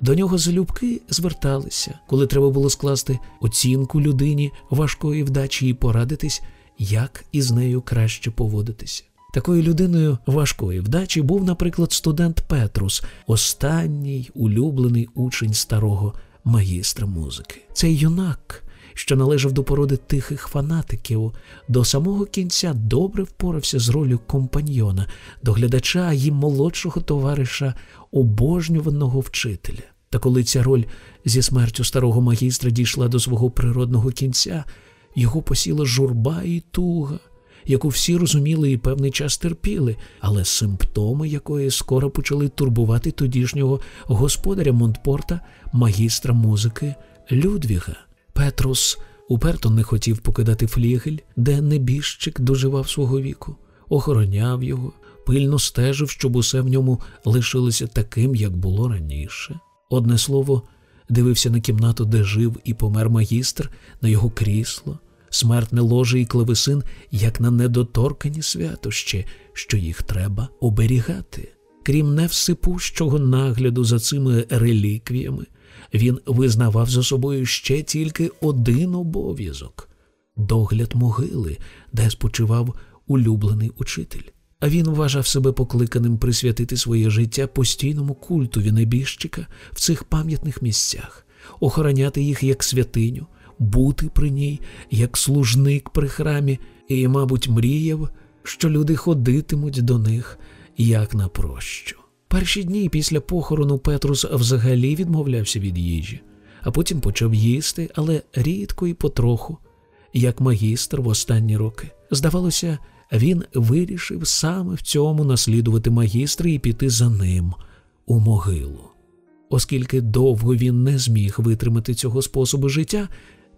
До нього залюбки зверталися, коли треба було скласти оцінку людині важкої вдачі і порадитись, як із нею краще поводитися. Такою людиною важкої вдачі був, наприклад, студент Петрус, останній улюблений учень старого магістра музики. Цей юнак, що належав до породи тихих фанатиків, до самого кінця добре впорався з ролью компаньйона, доглядача і молодшого товариша, обожнюваного вчителя. Та коли ця роль зі смертю старого магістра дійшла до свого природного кінця, його посіла журба і туга, яку всі розуміли і певний час терпіли, але симптоми якої скоро почали турбувати тодішнього господаря Монтпорта, магістра музики Людвіга. Петрус уперто не хотів покидати флігель, де небіжчик доживав свого віку, охороняв його, пильно стежив, щоб усе в ньому лишилося таким, як було раніше. Одне слово, дивився на кімнату, де жив і помер магістр, на його крісло, смертне ложе і клавесин, як на недоторкані святощі, що їх треба оберігати. Крім невсипущого нагляду за цими реліквіями, він визнавав за собою ще тільки один обов'язок догляд могили, де спочивав улюблений учитель. А він вважав себе покликаним присвятити своє життя постійному культові небіжчика в цих пам'ятних місцях, охороняти їх як святиню, бути при ній як служник при храмі, і, мабуть, мріяв, що люди ходитимуть до них як на прощу. Перші дні після похорону Петрус взагалі відмовлявся від їжі, а потім почав їсти, але рідко і потроху, як магістр в останні роки. Здавалося, він вирішив саме в цьому наслідувати магістра і піти за ним у могилу. Оскільки довго він не зміг витримати цього способу життя,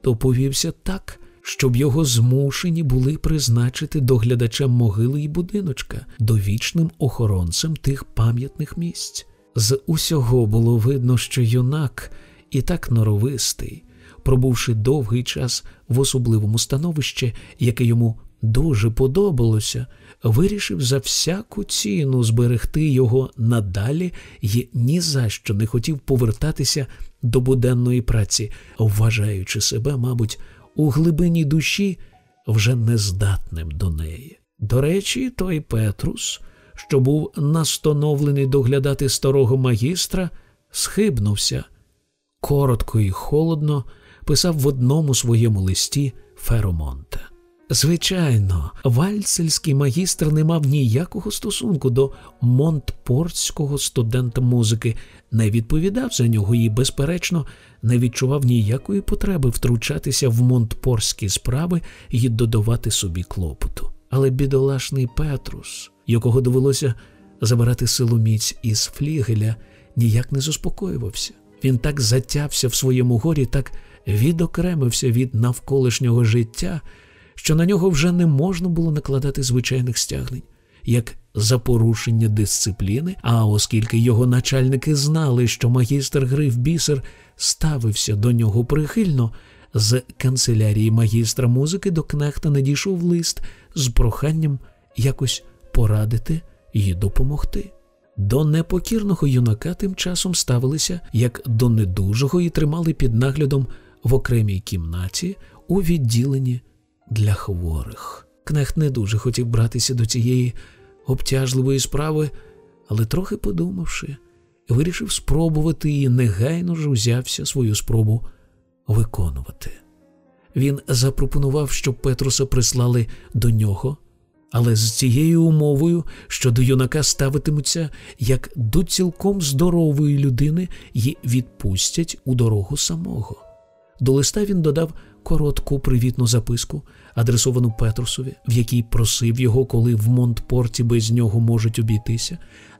то повівся так, щоб його змушені були призначити доглядачем могили й будиночка, довічним охоронцем тих пам'ятних місць. З усього було видно, що юнак і так норовистий, пробувши довгий час в особливому становищі, яке йому дуже подобалося, вирішив за всяку ціну зберегти його надалі і ні за що не хотів повертатися до буденної праці, вважаючи себе, мабуть, у глибині душі вже нездатним до неї. До речі, той Петрус, що був настановлений доглядати старого магістра, схибнувся. Коротко і холодно писав в одному своєму листі Феромонта. Звичайно, вальцельський магістр не мав ніякого стосунку до монтпортського студента музики, не відповідав за нього і, безперечно, не відчував ніякої потреби втручатися в монтпорські справи і додавати собі клопоту. Але бідолашний Петрус, якого довелося забирати силоміць із флігеля, ніяк не заспокоювався. Він так затявся в своєму горі, так відокремився від навколишнього життя що на нього вже не можна було накладати звичайних стягнень, як за порушення дисципліни, а оскільки його начальники знали, що магістр Гриф Бісер ставився до нього прихильно, з канцелярії магістра музики до кнехта надійшов лист з проханням якось порадити і допомогти. До непокірного юнака тим часом ставилися як до недужого і тримали під наглядом в окремій кімнаті у відділенні для хворих. Кнехт не дуже хотів братися до цієї обтяжливої справи, але, трохи подумавши, вирішив спробувати і негайно ж узявся свою спробу виконувати. Він запропонував, щоб Петруса прислали до нього, але з цією умовою, що до юнака ставитимуться як до цілком здорової людини і відпустять у дорогу самого. До листа він додав коротку привітну записку, адресовану Петрусові, в якій просив його, коли в Монтпорті без нього можуть обійтися,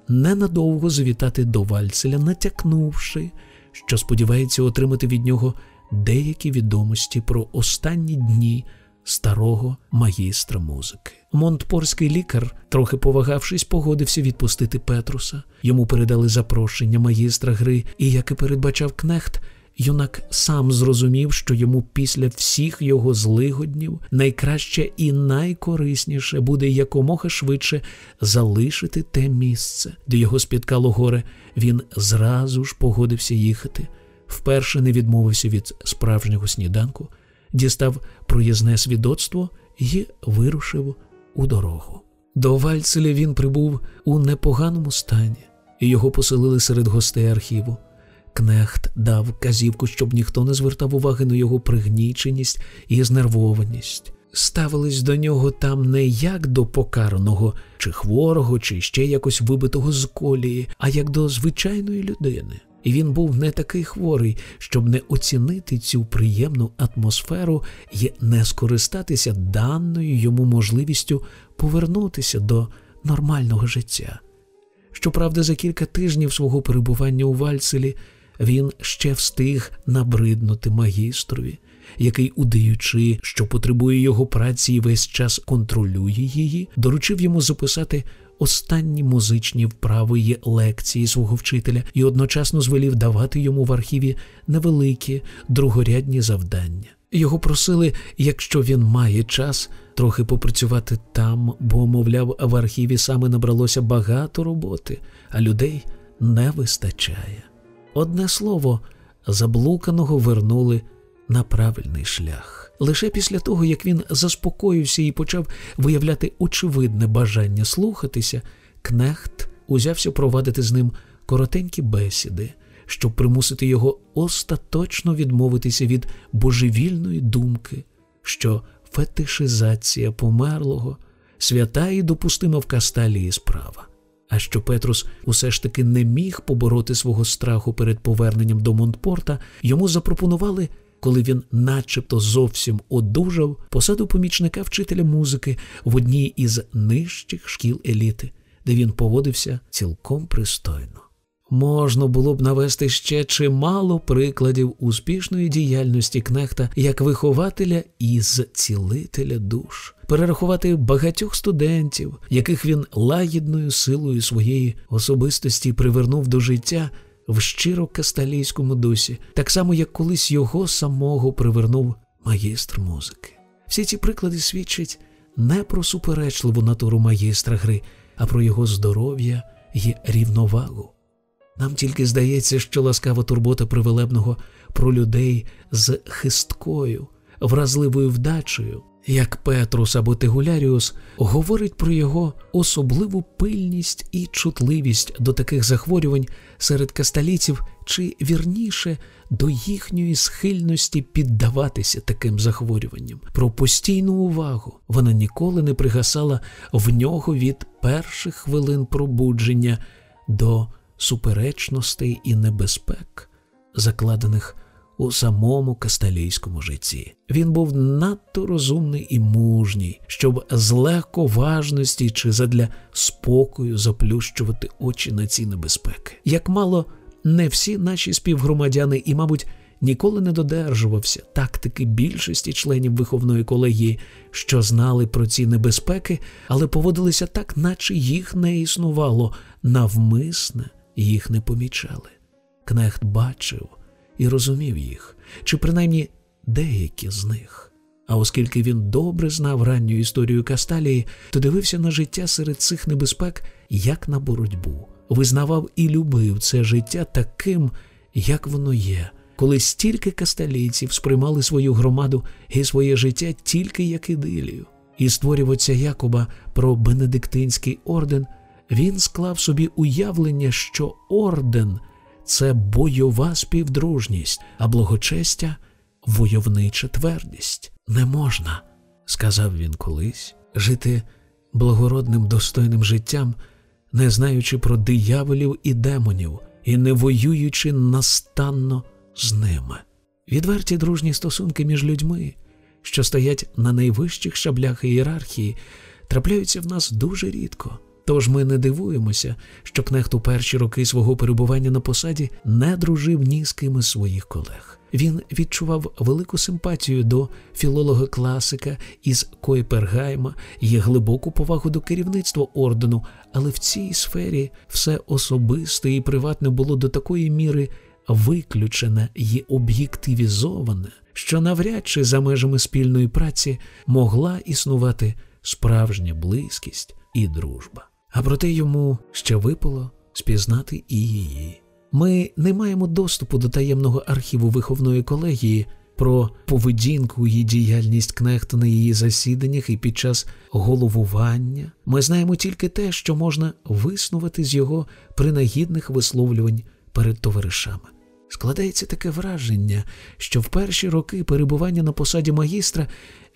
ненадовго завітати до Вальцеля, натякнувши, що сподівається отримати від нього деякі відомості про останні дні старого магістра музики. Монтпорський лікар, трохи повагавшись, погодився відпустити Петруса. Йому передали запрошення магістра гри, і, як і передбачав кнехт, юнак сам зрозумів, що йому після всіх його злигоднів найкраще і найкорисніше буде якомога швидше залишити те місце, де його спіткало горе. Він зразу ж погодився їхати. Вперше не відмовився від справжнього сніданку, дістав проїзне свідоцтво і вирушив у дорогу. До Вальцеля він прибув у непоганому стані, і його поселили серед гостей архіву. Кнехт дав казівку, щоб ніхто не звертав уваги на його пригніченість і знервованість. Ставились до нього там не як до покараного, чи хворого, чи ще якось вибитого з колії, а як до звичайної людини. І він був не такий хворий, щоб не оцінити цю приємну атмосферу і не скористатися даною йому можливістю повернутися до нормального життя. Щоправда, за кілька тижнів свого перебування у Вальцелі він ще встиг набриднути магістрові, який, удаючи, що потребує його праці і весь час контролює її, доручив йому записати останні музичні вправи й лекції свого вчителя і одночасно звелів давати йому в архіві невеликі другорядні завдання. Його просили, якщо він має час, трохи попрацювати там, бо, мовляв, в архіві саме набралося багато роботи, а людей не вистачає. Одне слово, заблуканого вернули на правильний шлях. Лише після того, як він заспокоївся і почав виявляти очевидне бажання слухатися, Кнехт узявся провадити з ним коротенькі бесіди, щоб примусити його остаточно відмовитися від божевільної думки, що фетишизація померлого свята і допустима в касталії справа. А що Петрус усе ж таки не міг побороти свого страху перед поверненням до Монтпорта, йому запропонували, коли він, начебто, зовсім одужав, посаду помічника вчителя музики в одній із нижчих шкіл еліти, де він поводився цілком пристойно. Можна було б навести ще чимало прикладів успішної діяльності кнехта як вихователя і зцілителя душ, перерахувати багатьох студентів, яких він лагідною силою своєї особистості привернув до життя в щиро касталійському дусі, так само як колись його самого привернув магістр музики. Всі ці приклади свідчать не про суперечливу натуру магістра гри, а про його здоров'я і рівновагу. Нам тільки здається, що ласкава турбота привелебного про людей з хисткою, вразливою вдачею, як Петрус або Тегуляріус, говорить про його особливу пильність і чутливість до таких захворювань серед касталійців, чи вірніше до їхньої схильності піддаватися таким захворюванням, про постійну увагу вона ніколи не пригасала в нього від перших хвилин пробудження до суперечностей і небезпек, закладених у самому касталійському житті. Він був надто розумний і мужній, щоб з легковажності чи задля спокою заплющувати очі на ці небезпеки. Як мало не всі наші співгромадяни і, мабуть, ніколи не додержувався тактики більшості членів виховної колегії, що знали про ці небезпеки, але поводилися так, наче їх не існувало, навмисне їх не помічали. Кнехт бачив і розумів їх, чи принаймні деякі з них. А оскільки він добре знав ранню історію Касталії, то дивився на життя серед цих небезпек як на боротьбу, визнавав і любив це життя таким, як воно є, коли стільки касталійців сприймали свою громаду і своє життя тільки як ідилію. І створював отця Якоба про Бенедиктинський орден, він склав собі уявлення, що орден це бойова співдружність, а благочестя войовнича твердість. Не можна, сказав він колись, жити благородним достойним життям, не знаючи про дияволів і демонів і не воюючи настанно з ними. Відверті дружні стосунки між людьми, що стоять на найвищих шаблях ієрархії, трапляються в нас дуже рідко. Тож ми не дивуємося, що кнехт у перші роки свого перебування на посаді не дружив ні з ким із своїх колег. Він відчував велику симпатію до філолога класика із Койпергайма і глибоку повагу до керівництва ордену, але в цій сфері все особисте і приватне було до такої міри виключене і об'єктивізоване, що навряд чи за межами спільної праці могла існувати справжня близькість і дружба. А проте йому ще випало спізнати і її. Ми не маємо доступу до таємного архіву виховної колегії про поведінку і діяльність Кнехта на її засіданнях і під час головування. Ми знаємо тільки те, що можна виснувати з його принагідних висловлювань перед товаришами. Складається таке враження, що в перші роки перебування на посаді магістра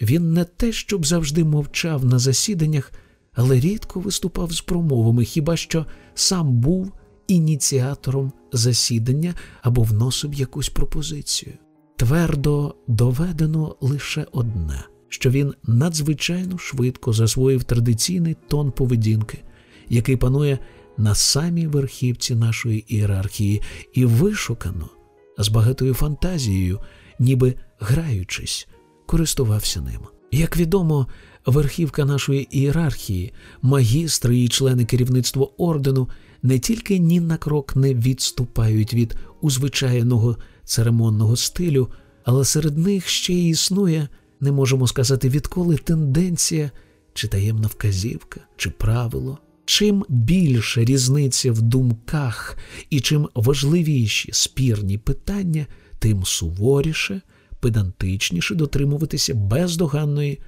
він не те, щоб завжди мовчав на засіданнях, але рідко виступав з промовами, хіба що сам був ініціатором засідання або вносив якусь пропозицію. Твердо доведено лише одне, що він надзвичайно швидко засвоїв традиційний тон поведінки, який панує на самій верхівці нашої ієрархії, і вишукано, з багатою фантазією, ніби граючись, користувався ним. Як відомо, верхівка нашої ієрархії, магістри і члени керівництва ордену не тільки ні на крок не відступають від узвичайного церемонного стилю, але серед них ще й існує, не можемо сказати, відколи тенденція, чи таємна вказівка, чи правило. Чим більше різниця в думках і чим важливіші спірні питання, тим суворіше, педантичніше дотримуватися бездоганної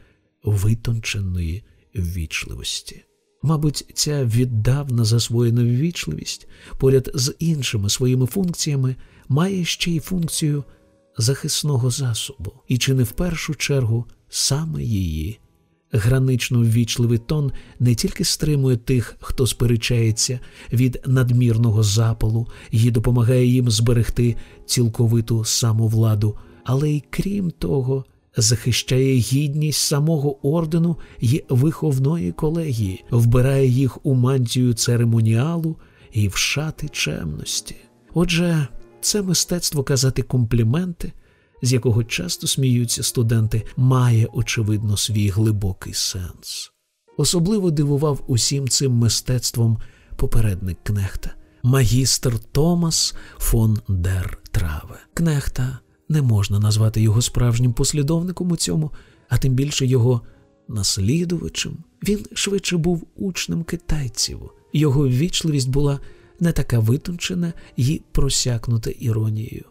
витонченої ввічливості. Мабуть, ця віддавна засвоєна ввічливість поряд з іншими своїми функціями має ще й функцію захисного засобу, і чи не в першу чергу саме її. Гранично ввічливий тон не тільки стримує тих, хто сперечається від надмірного запалу і допомагає їм зберегти цілковиту самовладу, але й крім того, захищає гідність самого ордену й виховної колегії, вбирає їх у мантію церемоніалу і в шати чемності. Отже, це мистецтво казати компліменти, з якого часто сміються студенти, має, очевидно, свій глибокий сенс. Особливо дивував усім цим мистецтвом попередник кнехта, магістр Томас фон дер Траве. Кнехта не можна назвати його справжнім послідовником у цьому, а тим більше його наслідувачем. Він швидше був учнем китайців, його ввічливість була не така витончена і просякнута іронією.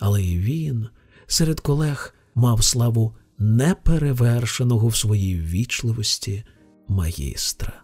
Але і він серед колег мав славу неперевершеного в своїй ввічливості магістра.